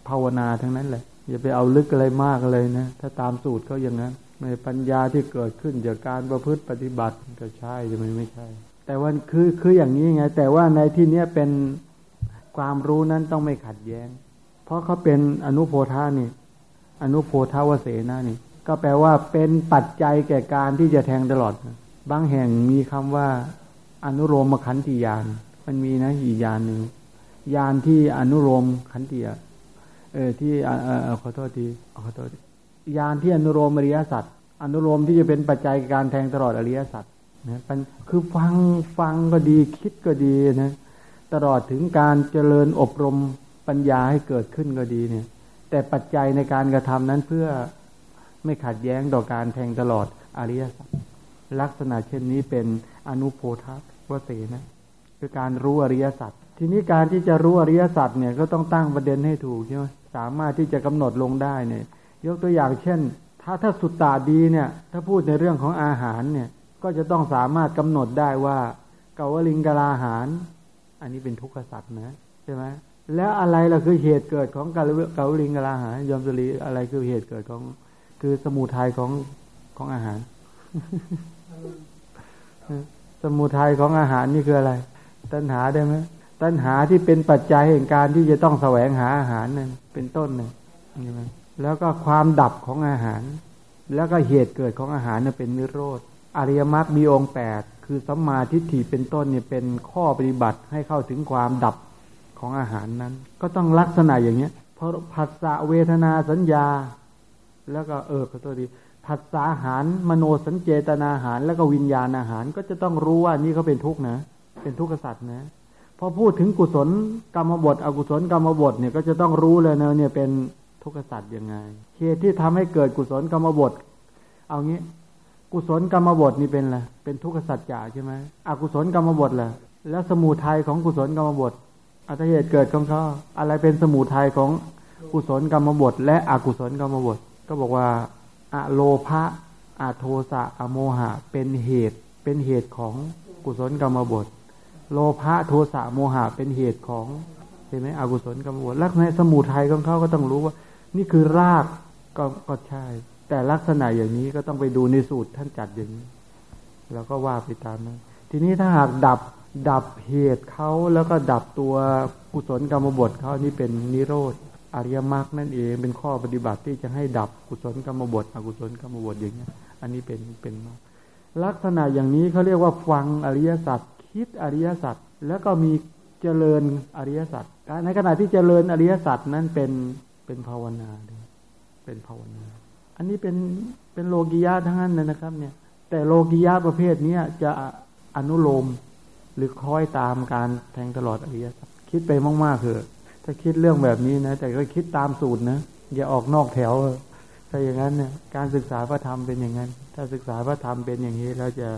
ภาวนาทั้งนั้นแหละอย่าไปเอาลึกอะไรมากเลยนะ ถ้าตามสูตรเขาอย่างนั้นในปัญญาที่เกิดขึ้นจากการประพฤติปฏิบัติก็ใช่จะไม่ไม่ใช่ แต่ว่าคือคืออย่างนี้ไง แต่ว่าในที่เนี้ยเป็นความรู้นั้นต้องไม่ขัดแย้ง เพราะเขาเป็นอนุโพธานี่ อนุโพธาวเสนานี่ ก็แปลว่าเป็นปัจจัยแก่การที่จะแทงตลอด บางแห่งมีคำว่าอนุโลมขันติยาน มันมีนะอียานหนึ่งยานที่อนุโลมขันติยเออที่เออขอโทษทีขอโทษยานที่อนุโลมอริยสัจอนุโลมที่จะเป็นปัจจัยการแทงตลอดอริยสัจนะคือฟังฟังก็ดีคิดก็ดีนะตลอดถึงการเจริญอบรม ปัญญาให้เกิดขึ้นก็ดีเนี่ย แต่ปัจจัยในการกระทำนั้นเพื่อไม่ขัดแย้งต่อการแทงตลอดอริยสัจลักษณะเช่นนี้เป็นอนุโพธวเสนะคือการรู้อริยสัจทีนี้การที่จะรู้อริยสัจเนี่ยก็ต้องตั้งประเด็นให้ถูกใช่ไหมสามารถที่จะกำหนดลงได้เนี่ย ยกตัวอย่างเช่น ถ้าถ้าสุตตาดีเนี่ย ถ้าพูดในเรื่องของอาหารเนี่ย ก็จะต้องสามารถกำหนดได้ว่าเกาวลิงกลาหาร อันนี้เป็นทุกขสัตว์นะใช่ไหม แล้วอะไรล่ะคือเหตุเกิดของกาลเกาลิงกลาหายอมสุรีอะไรคือเหตุเกิดของ คือสมุทัยของของอาหาร สมุทัยของอาหารนี่คืออะไร ตัณหาได้ไหมตัณหาที่เป็นปัจจัยแห่งการที่จะต้องแสวงหาอาหารนั่นเป็นต้นนี่ยใช่ไหมแล้วก็ความดับของอาหาร แล้วก็เหตุเกิดของอาหารเนี่ยเป็นนิโรธอริยมรรคมีองค์แปดคือสัมมาทิฏฐิเป็นต้นเนี่ยเป็นข้อปฏิบัติให้เข้าถึงความดับ ของอาหารนั้น ก็ต้องลักษณะอย่างเนี้ยเพราะผัสสะเวทนาสัญญา แล้วก็เออขอโทษดีผัสสะอาหาร มโนสัญเจตนาอาหาร แล้วก็วิญญาณอาหาร ก็จะต้องรู้ว่านี่เขาเป็นทุกข์นะ เป็นทุกข์สัตว์นะพอพูดถึงกุศลกรรมบท อกุศลกรรมบทเนี่ยก็จะต้องรู้เลยนะเนี่ยเป็นทุกข์สัตว์ยังไงเหตุที่ทำให้เกิดกุศลกรรมบท เอางี้ กุศลกรรมบทนี่เป็นอะไรเป็นทุกข์สัตว์จจะใช่ไหมอกุศลกรรมบทแหละแล้วสมูทัยของกุศลกรรมบท อัตเหตุเกิดของเขาอะไรเป็นสมูทัยของกุศลกรรมบท และอกุศลกรรมบท ก็บอกว่าอะโลภะอะโทสะอะโมหะ เป็นเหตุเป็นเหตุของกุศลกรรมบท โลภะโทสะโมหะ เป็นเหตุของเห็นไหมอกุศลกรรมบทลักษณะสมุทัยของเขาก็ต้องรู้ว่า นี่คือรากก็ก็ใช่ แต่ลักษณะอย่างนี้ก็ต้องไปดูในสูตรท่านจัดอย่างนี้ แล้วก็ว่าไปตามนั้นทีนี้ถ้าหากดับ ดับเหตุเขาแล้วก็ดับตัวกุศลกรรมบทเขานี่เป็นนิโรธอริยมรรคนั่นเองเป็นข้อปฏิบัติที่จะให้ดับกุศลกรรมบทอกุศลกรรมบทอย่างนี้อันนี้เป็นเป็นลักษณะอย่างนี้เขาเรียกว่าฟังอริยสัจคิดอริยสัจแล้วก็มีเจริญอริยสัจในขณะที่เจริญอริยสัจนั้นเป็นเป็นภาวนาเป็นภาวนา อันนี้เป็นเป็นโลกิยะทั้งนั้นเลยนะครับ เนี่ย แต่โลกิยะประเภทนี้จะอนุโลม หรือคอยตามการแทงตลอดอริยสัจคิดไปมากๆเถอะถ้าคิดเรื่องแบบนี้นะ แต่ก็คิดตามสูตรนะอย่าออกนอกแถวถ้าอย่างนั้นเนี่ยการศึกษาพระธรรมเป็นอย่างนั้น ถ้าศึกษาพระธรรมเป็นอย่างนี้เราจะ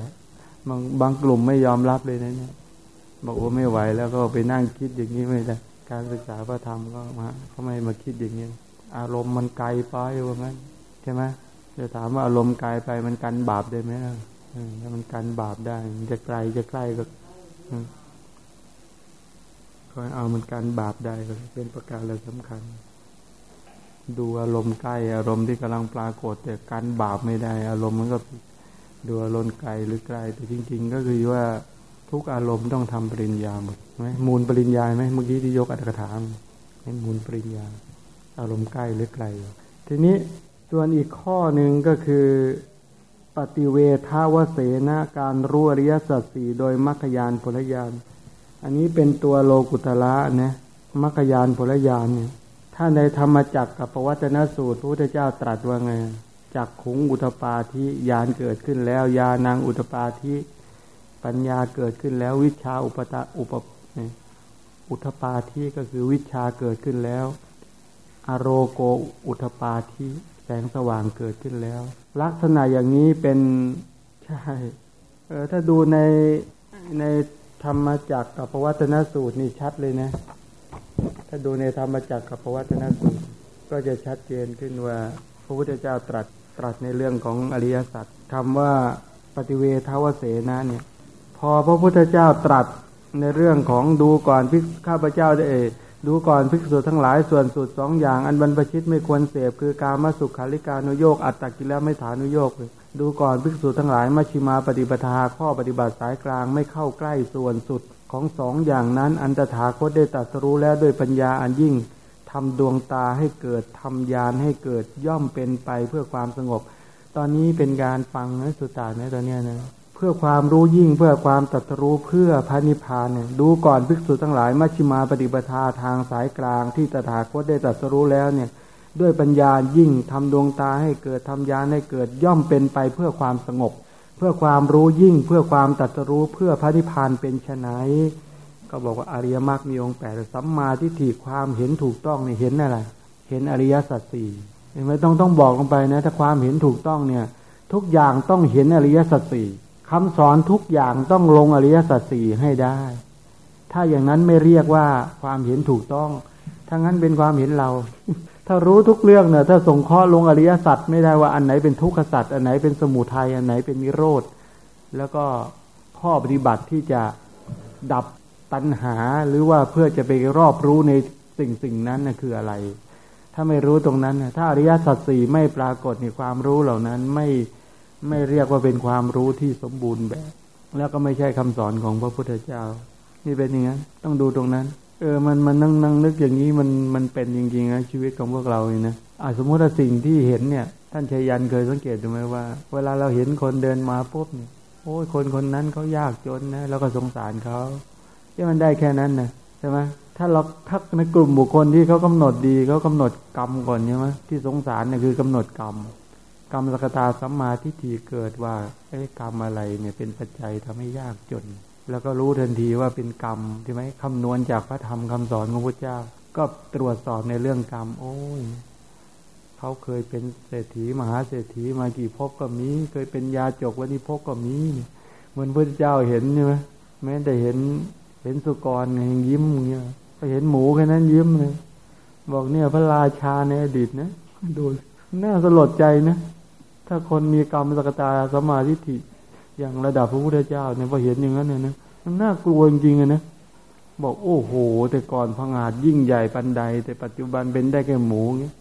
บางบางกลุ่มไม่ยอมรับเลยนะเนี่ยบอกว่าไม่ไหวแล้วก็ไปนั่งคิดอย่างนี้ไม่ได้การศึกษาพระธรรมก็มาเขาไม่มาคิดอย่างนี้ อารมณ์มันไกลไปว่างั้นใช่ไหมจะถามว่าอารมณ์ไกลไปมันกันบาปได้ไหมถ้ามันกันบาปได้ มันจะไกลจะใกล้ก็ ก็เอามันการบาปได้ก็เป็นประการเลยสำคัญ ดูอารมณ์ใกล้ อารมณ์ที่กำลังปรากฏแต่การบาปไม่ได้ อารมณ์มันก็ดูอารมณ์ไกลหรือไกลแต่จริง ๆ ก็คือว่าทุกอารมณ์ต้องทำปริญญาหมดไหมมูลปริญญาไหมเมื่อกี้ที่ยกอัตถกถามให้มูลปริญญา อารมณ์ใกล้หรือไกล ทีนี้ส่วนอีกข้อหนึ่งก็คือ ปฏิเวทาวเสนาการรู้อริยสัจสี่โดยมรรคยานผลยาน อันนี้เป็นตัวโลกุตละนะมรรคยานผลยานเนี่ยถ้าในธรรมจักกับปวัตนสูตรพระพุทธเจ้าตรัสว่าไงจักขุงอุตปาทิยานเกิดขึ้นแล้วยานางอุตปาทิปัญญาเกิดขึ้นแล้ววิชาอุปตะอุปอุทปาทิก็คือวิชาเกิดขึ้นแล้ว อโรโกอุทปาทิแสงสว่างเกิดขึ้นแล้ว ลักษณะอย่างนี้เป็นใช่เออถ้าดูในในธรรมจักกับปวัตนสูตรนี่ชัดเลยนะ ถ้าดูในธรรมจักกับปวัตนสูตร ก็จะชัดเจนขึ้นว่า พระพุทธเจ้าตรัสตรัสในเรื่องของอริยสัจคำว่าปฏิเวทาวเสนาเนี่ย พอพระพุทธเจ้าตรัสในเรื่องของดูก่อนพิข้าพเจ้าได้ ดูก่อนภิกษุทั้งหลายส่วนสุดสองอย่างอันบรรพชิตไม่ควรเสพคือการมาสุขาริการนุโยกอัตตกิแล้วไม่ฐานุโยกดูก่อนภิกษุทั้งหลายมัชิมาปฏิปทาข้อปฏิบัติสายกลางไม่เข้าใกล้ส่วนสุดของสองอย่างนั้นอันตถาคตได้ตรัสรู้แล้วด้วยปัญญาอันยิ่งทำดวงตาให้เกิดทำยานให้เกิดย่อมเป็นไปเพื่อความสงบ ตอนนี้เป็นการฟังนะสุตตานะตอนนี้นะ เพื่อความรู้ยิ่งเพื่อความตรัสรู้เพื่อพระนิพพานเนี่ยดูก่อนภิกษุทั้งหลายมัชิมาปฏิปทาทางสายกลางที่ตถาคตได้ตรัสรู้แล้วเนี่ย ด้วยปัญญายิ่งทำดวงตาให้เกิดทำยาให้เกิดย่อมเป็นไปเพื่อความสงบ เพื่อความรู้ยิ่งเพื่อความตัดรู้เพื่อพระนิพพานเป็นไนก็บอกว่าอริยมรรคมีองค์แปดสัมมาทิฏฐิความเห็นถูกต้องเนี่ยเห็นอะไรเห็นอริยสัจสี่ไม่ต้องต้องบอกลงไปนะ ถ้าความเห็นถูกต้องเนี่ย ทุกอย่างต้องเห็นอริยสัจสี่ คำสอนทุกอย่างต้องลงอริยสัจสี่ให้ได้ ถ้าอย่างนั้นไม่เรียกว่าความเห็นถูกต้อง ถ้างั้นเป็นความเห็นเรา ถ้ารู้ทุกเรื่องเนี่ยถ้าส่งข้อลงอริยสัจไม่ได้ว่าอันไหนเป็นทุกขสัจอันไหนเป็นสมุทัยอันไหนเป็นนิโรธ แล้วก็ข้อปฏิบัติที่จะดับตัณหาหรือว่าเพื่อจะไปรอบรู้ในสิ่งสิ่งนั้นนะคืออะไร ถ้าไม่รู้ตรงนั้น ถ้าอริยสัจสี่ไม่ปรากฏในความรู้เหล่านั้นไม่ ไม่เรียกว่าเป็นความรู้ที่สมบูรณ์แบบ แล้วก็ไม่ใช่คำสอนของพระพุทธเจ้า นี่เป็นอย่างนั้นต้องดูตรงนั้น เออมันมันนั่งนั่งนึกอย่างนี้มันมันเป็นจริงๆนะชีวิตของพวกเราเนี่ยนะอ่าสมมติว่าสิ่งที่เห็นเนี่ย ท่านชัยยันเคยสังเกตดูไหมว่า เวลาเราเห็นคนเดินมาปุ๊บเนี่ยโอ้ยคนคนนั้นเขายากจนนะแล้วก็สงสารเขาที่มันได้แค่นั้นนะใช่ไหมถ้าเราทักในกลุ่มบุคคลที่เขากำหนดดีเขากำหนดกรรมก่อนใช่ไหมที่สงสารเนี่ยคือกำหนดกรรม กรรมสกตาสัมมาทิฏฐิเกิดว่าไอ้กรรมอะไรเนี่ยเป็นปัจจัยทำให้ยากจน แล้วก็รู้ทันทีว่าเป็นกรรมใช่ไหมคำนวณจากพระธรรมคำสอนของพระเจ้า ก็ตรวจสอบในเรื่องกรรม โอ้ยเขาเคยเป็นเศรษฐีมหาเศรษฐีมากี่ภพก็มี เคยเป็นยาจกวันนี้ภพก็มีเหมือนพระเจ้าเห็นใช่ไหมแม้แต่เห็นเห็นสุกรยังยิ้มเงี้ยไปเห็นหมูแค่นั้นยิ้มเลยบอกเนี่ยพระราชาในอดีตนะดูน่าสลดใจนะ ถ้าคนมีกรรมสกตาสมาธิิอย่างระดับพระพุทธเจ้าเนี่ยพอเห็นอย่างนั้นเนี่ยนะมันน่ากลัวจริงๆนะบอกโอ้โห แต่ก่อนพังอาจยิ่งใหญ่ปันใด แต่ปัจจุบันเป็นได้แค่หมูเงี้ย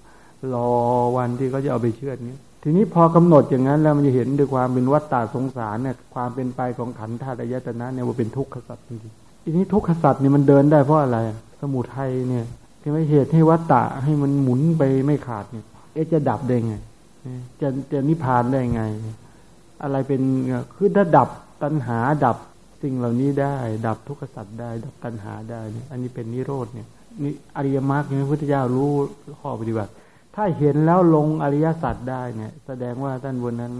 รอวันที่เขาจะเอาไปเชือดเงี้ยทีนี้พอกำหนดอย่างนั้นแล้วมันจะเห็นด้วยความเป็นวัฏฏะสงสารเนี่ยความเป็นไปของขันธ์ธาตุยตนะเนี่ยว่าเป็นทุกข์ขสัตว์จริงๆทีนี้ทุกข์ขสัตว์เนี่ยมันเดินได้เพราะอะไร สมุทัยเนี่ยที่ไม่เหตุให้วัฏฏะให้มันหมุนไปไม่ขาดเนี่ยเอ๊จะดับได้ไง จะจะนิพพานได้ไง อะไรเป็นคือถ้าดับตัณหาดับสิ่งเหล่านี้ได้ ดับทุกขสัตว์ได้ ดับตัณหาได้เนี่ยอันนี้เป็นนิโรธเนี่ยนี่อริยมรรคเนี่ยพระพุทธเจ้ารู้ข้อปฏิบัติ ถ้าเห็นแล้วลงอริยสัจได้เนี่ย แสดงว่าท่านบนนั้น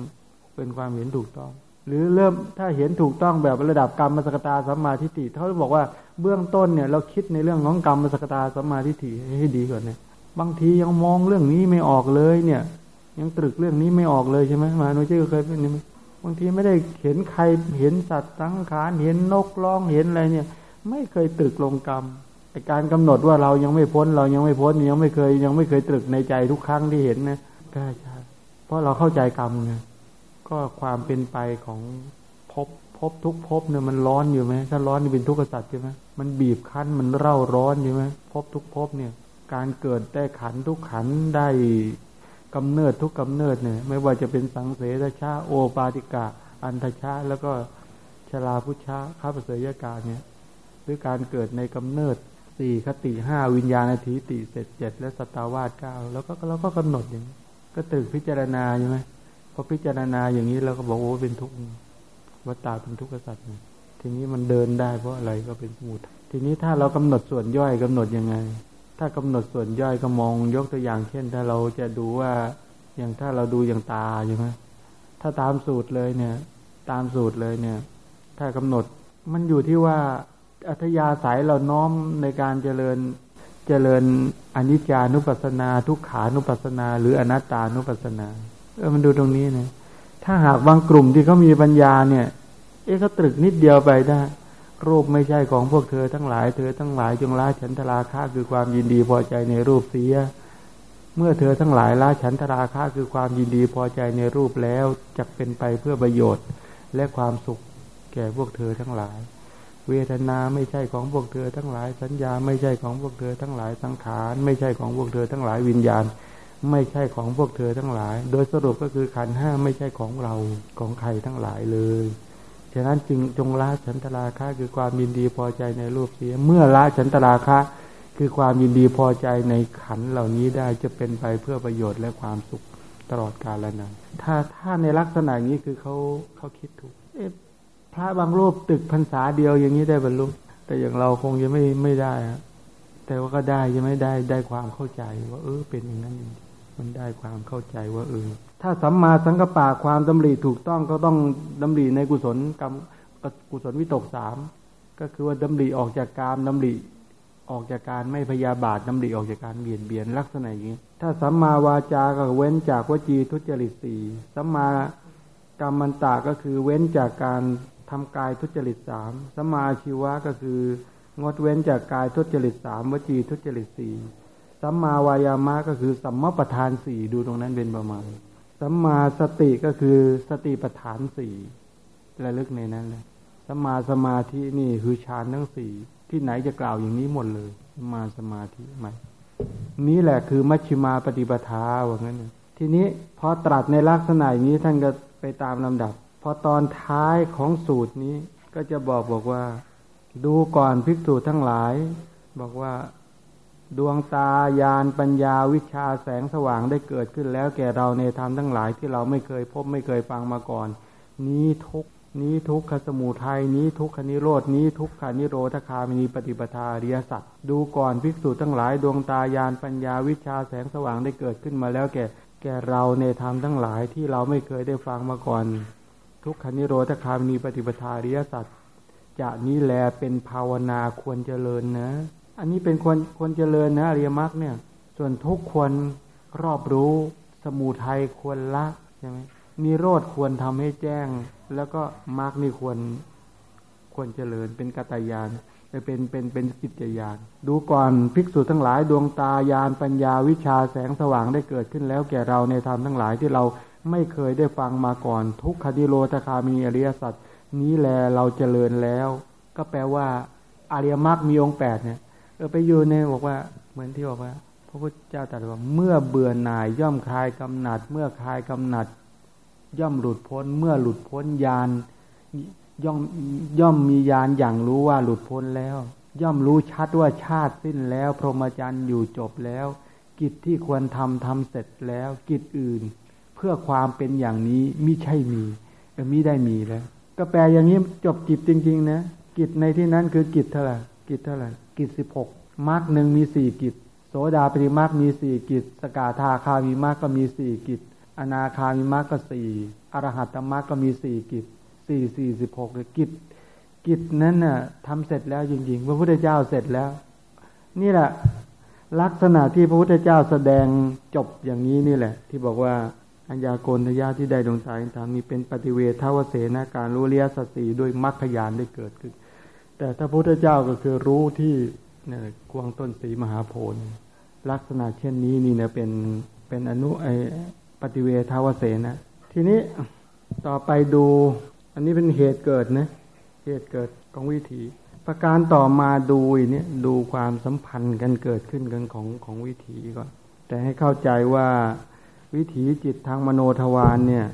เป็นความเห็นถูกต้อง หรือเริ่มถ้าเห็นถูกต้องแบบระดับกรรมสกตาสัมมาทิฏฐิเขาบอกว่าเบื้องต้นเนี่ยเราคิดในเรื่องของกรรมมสกตาสัมมาทิฏฐิให้ดีก่อนเนี่ยบางทียังมองเรื่องนี้ไม่ออกเลยเนี่ย ยังตรึกเรื่องนี้ไม่ออกเลยใช่ไหมมาโนเจ้เคยเป็นนี่ไหมบางทีไม่ได้เห็นใครเห็นสัตว์สังขารเห็นนกร้องเห็นอะไรเนี่ย ไม่เคยตรึกลงกรรมการกำหนดว่าเรายังไม่พ้น เรายังไม่พ้นยังไม่เคย ยังไม่เคยตรึกในใจทุกครั้งที่เห็นนะใช่ใช่เพราะเราเข้าใจกรรมไงก็ความเป็นไปของพบพบทุกพบเนี่ยมันร้อนอยู่ไหมถ้าร้อนนี่เป็นทุกข์สัตว์ใช่ไหมมันบีบคั้นมันเร่าร้อนอยู่ไหมพบทุกพบเนี่ย การเกิดได้ขันทุกขันได้ กำเนิดทุกกำเนิดเนี่ย ไม่ว่าจะเป็นสังเสรชาโอปาติกะ อันทชาแล้วก็ชลาพุชาข้าพเสยกาเนี่ยหรือการเกิดในกำเนิดสี่คติห้าวิญญาณทีติเสร็จเจ็ดและสตาวาสเก้าแล้วก็เราก็กำหนดอย่างนี้ก็ตึกพิจารณาใช่ไหมพอพิจารณาอย่างนี้เราก็บอกโอ้เป็นทุกข์วัตตาเป็นทุกข์กษัตริย์ทีนี้มันเดินได้เพราะอะไรก็เป็นสมุททีนี้ถ้าเรากำหนดส่วนย่อยกำหนดยังไง ถ้ากำหนดส่วนย่อยก็มองยกตัวอย่างเช่น ถ้าเราจะดูว่าอย่างถ้าเราดูอย่างตาใช่ไหมถ้าตามสูตรเลยเนี่ย ตามสูตรเลยเนี่ย ถ้ากำหนดมันอยู่ที่ว่าอัธยาศัยเราน้อมในการเจริญเจริญอนิจจานุปัสสนา ทุกขานุปัสสนา หรืออนัตตานุปัสสนาเออมันดูตรงนี้นะถ้าหากบางกลุ่มที่เขามีปัญญาเนี่ย เอ๊ะเขาตรึกนิดเดียวไปได้ รูปไม่ใช่ของพวกเธอทั้งหลาย เธอทั้งหลายจงละฉันทราคะคือความยินดีพอใจในรูปเสีย เมื่อเธอทั้งหลายละฉันทราคะคือความยินดีพอใจในรูปแล้วจะเป็นไปเพื่อประโยชน์และความสุขแก่พวกเธอทั้งหลาย เวทนาไม่ใช่ของพวกเธอทั้งหลาย สัญญาไม่ใช่ของพวกเธอทั้งหลาย สังขาร ไม่ใช่ของพวกเธอทั้งหลายวิญญาณ ไม่ใช่ของพวกเธอทั้งหลาย โดยสรุปก็คือขันห้าไม่ใช่ของเราของใครทั้งหลายเลย ฉะนั้นจึงจงละฉันทราคะคือความยินดีพอใจในรูปเสีย เมื่อละฉันทราคะคือความยินดีพอใจในขันเหล่านี้ได้จะเป็นไปเพื่อประโยชน์และความสุขตลอดกาลนานถ้าถ้าในลักษณะนี้คือเขาเขาคิดถูกเอ๊ะพระบางรูปตึกพรรษาเดียวอย่างนี้ได้บรรลุแต่อย่างเราคงจะไม่ไม่ได้แต่ว่าก็ได้ยังไม่ได้ได้ความเข้าใจว่า เออเป็นอย่างนั้นมันได้ความเข้าใจว่าเออ ถ้าสัมมาสังกปะความดำริถูกต้องก็ต้องดำริในกุศลกรรมกุศลวิตกสามก็คือว่าดำริออกจากการดำริออกจากการไม่พยาบาทดำริออกจากการเบียดเบียนลักษณะอย่างนี้ถ้าสัมมาวาจาก็เว้นจากวจีทุจริตสี่สัมมากรรมันตาก็คือเว้นจากการทำกายทุจริตสามสัมมาชีวะก็คืองดเว้นจากกายทุจริตสามวจีทุจริตสี่สัมมาวายามะก็คือสัมมาประธานสี่ดูตรงนั้นเป็นประมาณ สัมมาสติก็คือสติปัฏฐานสี่ระลึกในนั้นเลยสัมมาสมาธินี่คือฌานทั้งสี่ที่ไหนจะกล่าวอย่างนี้หมดเลยสัมมาสมาธิใหม่นี้แหละคือมัชฌิมาปฏิปทาว่างั้นทีนี้พอตรัสในลักษณะนี้ท่านก็ไปตามลำดับ พอตอนท้ายของสูตรนี้ก็จะบอกบอกว่า ดูก่อนภิกษุทั้งหลาย บอกว่า ดวงตายานปัญญาวิชาแสงสว่างได้เกิดขึ้นแล้วแก่เราในธรรมทั้งหลายที่เราไม่เคยพบไม่เคยฟังมาก่อน นี้ทุกนี้ทุกขสมุทัยนี้ทุกขนิโรดนี้ทุกขานิโรธคามินีปฏิปทาเรียสัตดูก่อนภิกษุทั้งหลายดวงตายานปัญญาวิชาแสงสว่างได้เกิดขึ้นมาแล้วแก่แก่เราในธรรมทั้งหลายที่เราไม่เคยได้ฟังมาก่อน ทุกขานิโรธคามินีปฏิปทาเรียสัตจะนี้แลเป็นภาวนาควรเจริญนะ อันนี้เป็นควรควรเจริญนะอริยมรรคเนี่ย ส่วนทุกควรรอบรู้ สมูทัยควรละใช่ไหมมีโรธควรทำให้แจ้ง แล้วก็มรรคนี่ควรควรเจริญเป็นกัตยานเป็นเป็นเป็นกิจยานดูก่อนภิกษุทั้งหลายดวงตายานปัญญาวิชาแสงสว่างได้เกิดขึ้นแล้วแก่เราในธรรมทั้งหลายที่เราไม่เคยได้ฟังมาก่อน ทุกขดิโลตคามีอริยสัจนี้แลเราเจริญแล้ว ก็แปลว่าอริยมรรคมีองค์แปดเนี่ย เออไปอยู่ในบอกว่า เหมือนที่บอกว่า พระพุทธเจ้าตรัสว่า เมื่อเบื่อหน่ายย่อมคลายกำหนัด เมื่อคลายกำหนัด ย่อมหลุดพ้น เมื่อหลุดพ้นญาณย่อมย่อมมีญาณอย่างรู้ว่าหลุดพ้นแล้ว ย่อมรู้ชัดว่าชาติสิ้นแล้ว พรหมจรรย์อยู่จบแล้ว กิจที่ควรทำทำเสร็จแล้ว กิจอื่น เพื่อความเป็นอย่างนี้มิใช่มีมิได้มีแล้ว ก็แปลอย่างนี้จบกิจจริง ๆ นะ กิจในที่นั้นคือกิจเท่าไหร่กิจเท่าไหร่ กิจสิบหกมรรคหนึ่งมีสี่กิจ โสดาปิมรรคมีสี่กิจ สกาธาคามีมรรคก็มีสี่กิจ อนาคามีมรรคก็สี่อรหัตมรรคก็มีสี่กิจสี่สี่สิบหกกิจ กิจนั้นน่ะทำเสร็จแล้วจริงๆพระพุทธเจ้าเสร็จแล้ว นี่แหละลักษณะที่พระพุทธเจ้าแสดงจบอย่างนี้นี่แหละ ที่บอกว่าอัญญาโกณทยาที่ได้ดวงตาธรรมมีเป็นปฏิเวทาวเสนาการรู้เลียสติด้วยมรรคยานได้เกิดขึ้น แต่ถ้าพระพุทธเจ้าก็คือรู้ที่เนี่ยกวงต้นสีมหาโพธิ์ลักษณะเช่นนี้นี่เนะเป็นเป็นอนุไอปฏิเวทาวเสนะ ทีนี้ต่อไปดู อันนี้เป็นเหตุเกิดนะเหตุเกิดของวิถี ประการต่อมาดูเนี่ยดูความสัมพันธ์กันเกิดขึ้นกันของของวิถีก่อนแต่ให้เข้าใจว่าวิถีจิตทางมโนทวารเนี่ย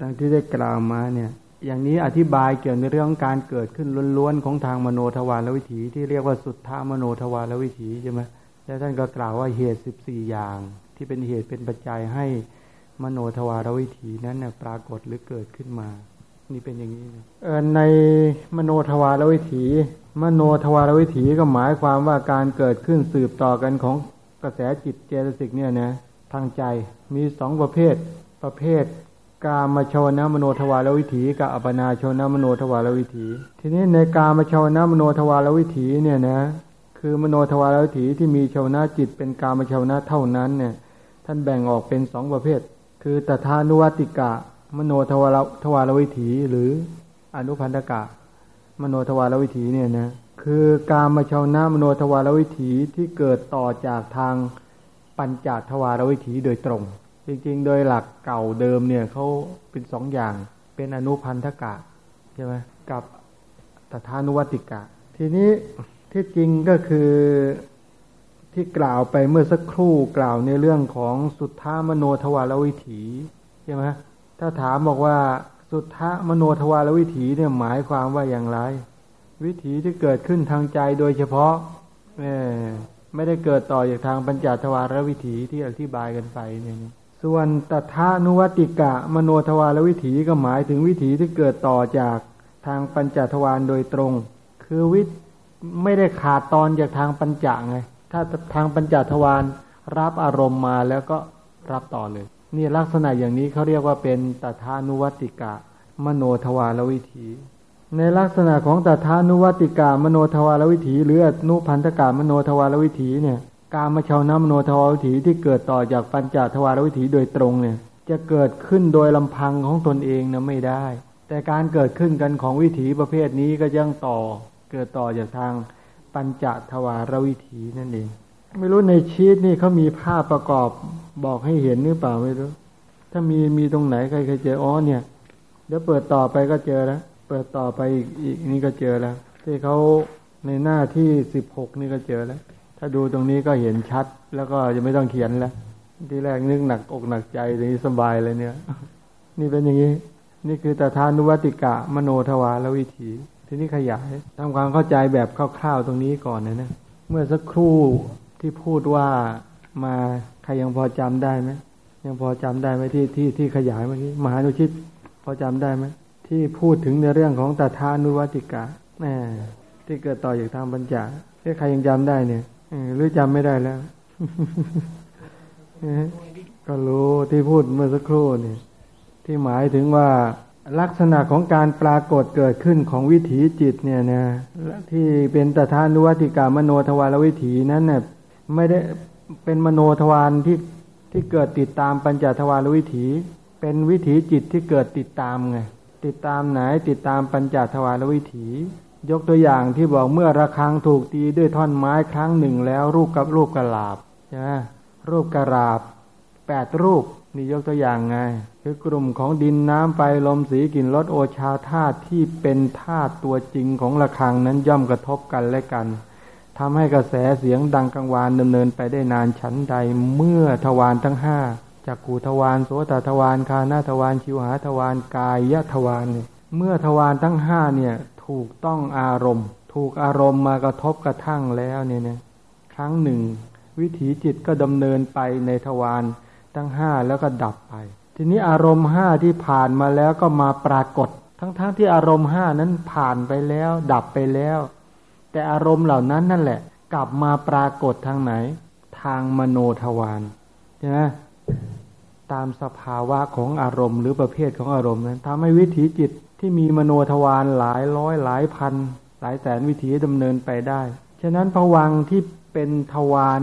ดังที่ได้กล่าวมาเนี่ย อย่างนี้อธิบายเกี่ยวในเรื่องการเกิดขึ้นล้วนๆของทางมโนทวารและวิถีที่เรียกว่าสุดท่ามโนทวารและวิถีใช่ไหมแล้วท่านก็กล่าวว่าเหตุสิบสี่อย่าง ที่เป็นเหตุเป็นปัจจัยให้มโนทวารวิถีนั้นปรากฏหรือเกิดขึ้นมา นี่เป็นอย่างนี้เออในมโนทวารวิถี มโนทวารวิถีก็หมายความว่าการเกิดขึ้นสืบต่อกันของกระแสจิตเจตสิกเนี่ยนะทางใจมีสองประเภทประเภท กามชวนะมโนทวารวิถีกับอัปปนาชวนะมโนทวารวิถี ทีนี้ในกามชวนะมโนทวารวิถีเนี่ยนะ คือมโนทวารวิถีที่มีชาวนะจิตเป็นกามชาวนะเท่านั้นเนี่ย ท่านแบ่งออกเป็นสองประเภท คือตถานุวัติกะ มโนทวารทวารวิถี หรืออนุพันธกะ มโนทวารวิถีเนี่ยนะ คือกามชาวนะมโนทวารวิถีที่เกิดต่อจากทางปัญจทวารวิถีโดยตรง จริง ๆ โดยหลักเก่าเดิมเนี่ยเขาเป็นสองอย่าง เป็นอนุพันธกะใช่ไหมกับตถานุวัติกะ ทีนี้ที่จริงก็คือที่กล่าวไปเมื่อสักครู่กล่าวในเรื่องของสุทธามโนทวารวิถีใช่ไหมถ้าถามบอกว่าสุทธามโนทวารวิถีเนี่ยหมายความว่าอย่างไร วิถีที่เกิดขึ้นทางใจโดยเฉพาะไม่ได้เกิดต่อจากทางปัญจทวารวิถีที่อธิบายกันไปเนี่ย ส่วนตถานุวัติกะ มโนทวารวิถีก็หมายถึงวิถีที่เกิดต่อจากทางปัญจทวารโดยตรง คือวิไม่ได้ขาดตอนจากทางปัญจไง ถ้าทางปัญจทวารรับอารมณ์มาแล้วก็รับต่อเลย นี่ลักษณะอย่างนี้เขาเรียกว่าเป็นตถานุวัติกะ มโนทวารวิถี ในลักษณะของตถานุวัติกะ มโนทวารวิถี หรืออนุพันธกะมโนทวารวิถีเนี่ย การมาชาวน้ำโนทวารวิถีที่เกิดต่อจากปัญจทวารวิถีโดยตรงเนี่ย จะเกิดขึ้นโดยลำพังของตนเองนะไม่ได้ แต่การเกิดขึ้นกันของวิถีประเภทนี้ก็ยังต่อเกิดต่อจากทางปัญจทวารวิถีนั่นเอง ไม่รู้ในชีตนี่เขามีภาพประกอบบอกให้เห็นหรือเปล่าไม่รู้ ถ้ามีมีตรงไหนใครเคยเจออ๋อเนี่ย เดี๋ยวเปิดต่อไปก็เจอแล้วเปิดต่อไปอีกนี่ก็เจอแล้ว ที่เขาในหน้าที่สิบหกนี่ก็เจอแล้ว ถ้าดูตรงนี้ก็เห็นชัด แล้วก็จะไม่ต้องเขียนแล้ว ที่แรกนึกหนักอกหนักใจทีนี้สบายเลยเนี่ย นี่เป็นอย่างนี้ นี่คือตถานุวัติกะมโนทวารวิถี ทีนี้ขยายทำความเข้าใจแบบคร่าวๆตรงนี้ก่อนนะนะเมื่อสักครู่ที่พูดว่ามาใครยังพอจำได้ไหมยังพอจำได้ไหมที่ที่ที่ขยายเมื่อกี้มหานุชิตพอจำได้ไหมที่พูดถึงในเรื่องของตถานุวัติกะแหมที่เกิดต่อจากทางปัญจใครยังจำได้เนี่ย หรือจำไม่ได้แล้ว ก็รู้ที่พูดเมื่อสักครู่นี่ที่หมายถึงว่าลักษณะของการปรากฏเกิดขึ้นของวิถีจิตเนี่ยนะที่เป็นตถานุวัติกามโนทวารวิถีนั้นเนี่ยไม่ได้เป็นมโนทวารที่ที่เกิดติดตามปัญจทวารวิถี เป็นวิถีจิตที่เกิดติดตามไงติดตามไหนติดตามปัญจทวารวิถี ยกตัวอย่างที่บอกเมื่อระฆังถูกตีด้วยท่อนไม้ครั้งหนึ่งแล้ว รูปกับรูปกระลาบใช่ไหมรูปกระลาบแปดรูปนี่ยกตัวอย่างไง คือกลุ่มของดินน้ำไฟลมสีกลิ่นรสโอชาธาตุที่เป็นธาตุตัวจริงของระฆังนั้นย่อมกระทบกันและกันทำให้กระแสเสียงดังกังวานดำเนินไปได้นานชั้นใดเมื่อทวารทั้งห้าจากกูทวารโสตทวารคานาทวารชิวหาทวารกายยะทวารเนี่ยเมื่อทวารทั้งห้าเนี่ย ถูกต้องอารมณ์ ถูกอารมณ์มากระทบกระทั่งแล้วเนี่ยนะครั้งหนึ่ง วิถีจิตก็ดำเนินไปในทวารทั้งห้าแล้วก็ดับไป ทีนี้อารมณ์ห้าที่ผ่านมาแล้วก็มาปรากฏ ทั้งๆทที่อารมณ์ห้านั้นผ่านไปแล้ว ดับไปแล้ว แต่อารมณ์เหล่านั้นนั่นแหละ กลับมาปรากฏทางไหน ทางมโนทวารใช่ไหมตามสภาวะของอารมณ์ หรือประเภทของอารมณ์นั้นทำให้วิถีจิต ที่มีมโนทวารหลายร้อยหลายพัน หลายแสนวิถีดำเนินไปได้ ฉะนั้นผวังที่เป็นทวาร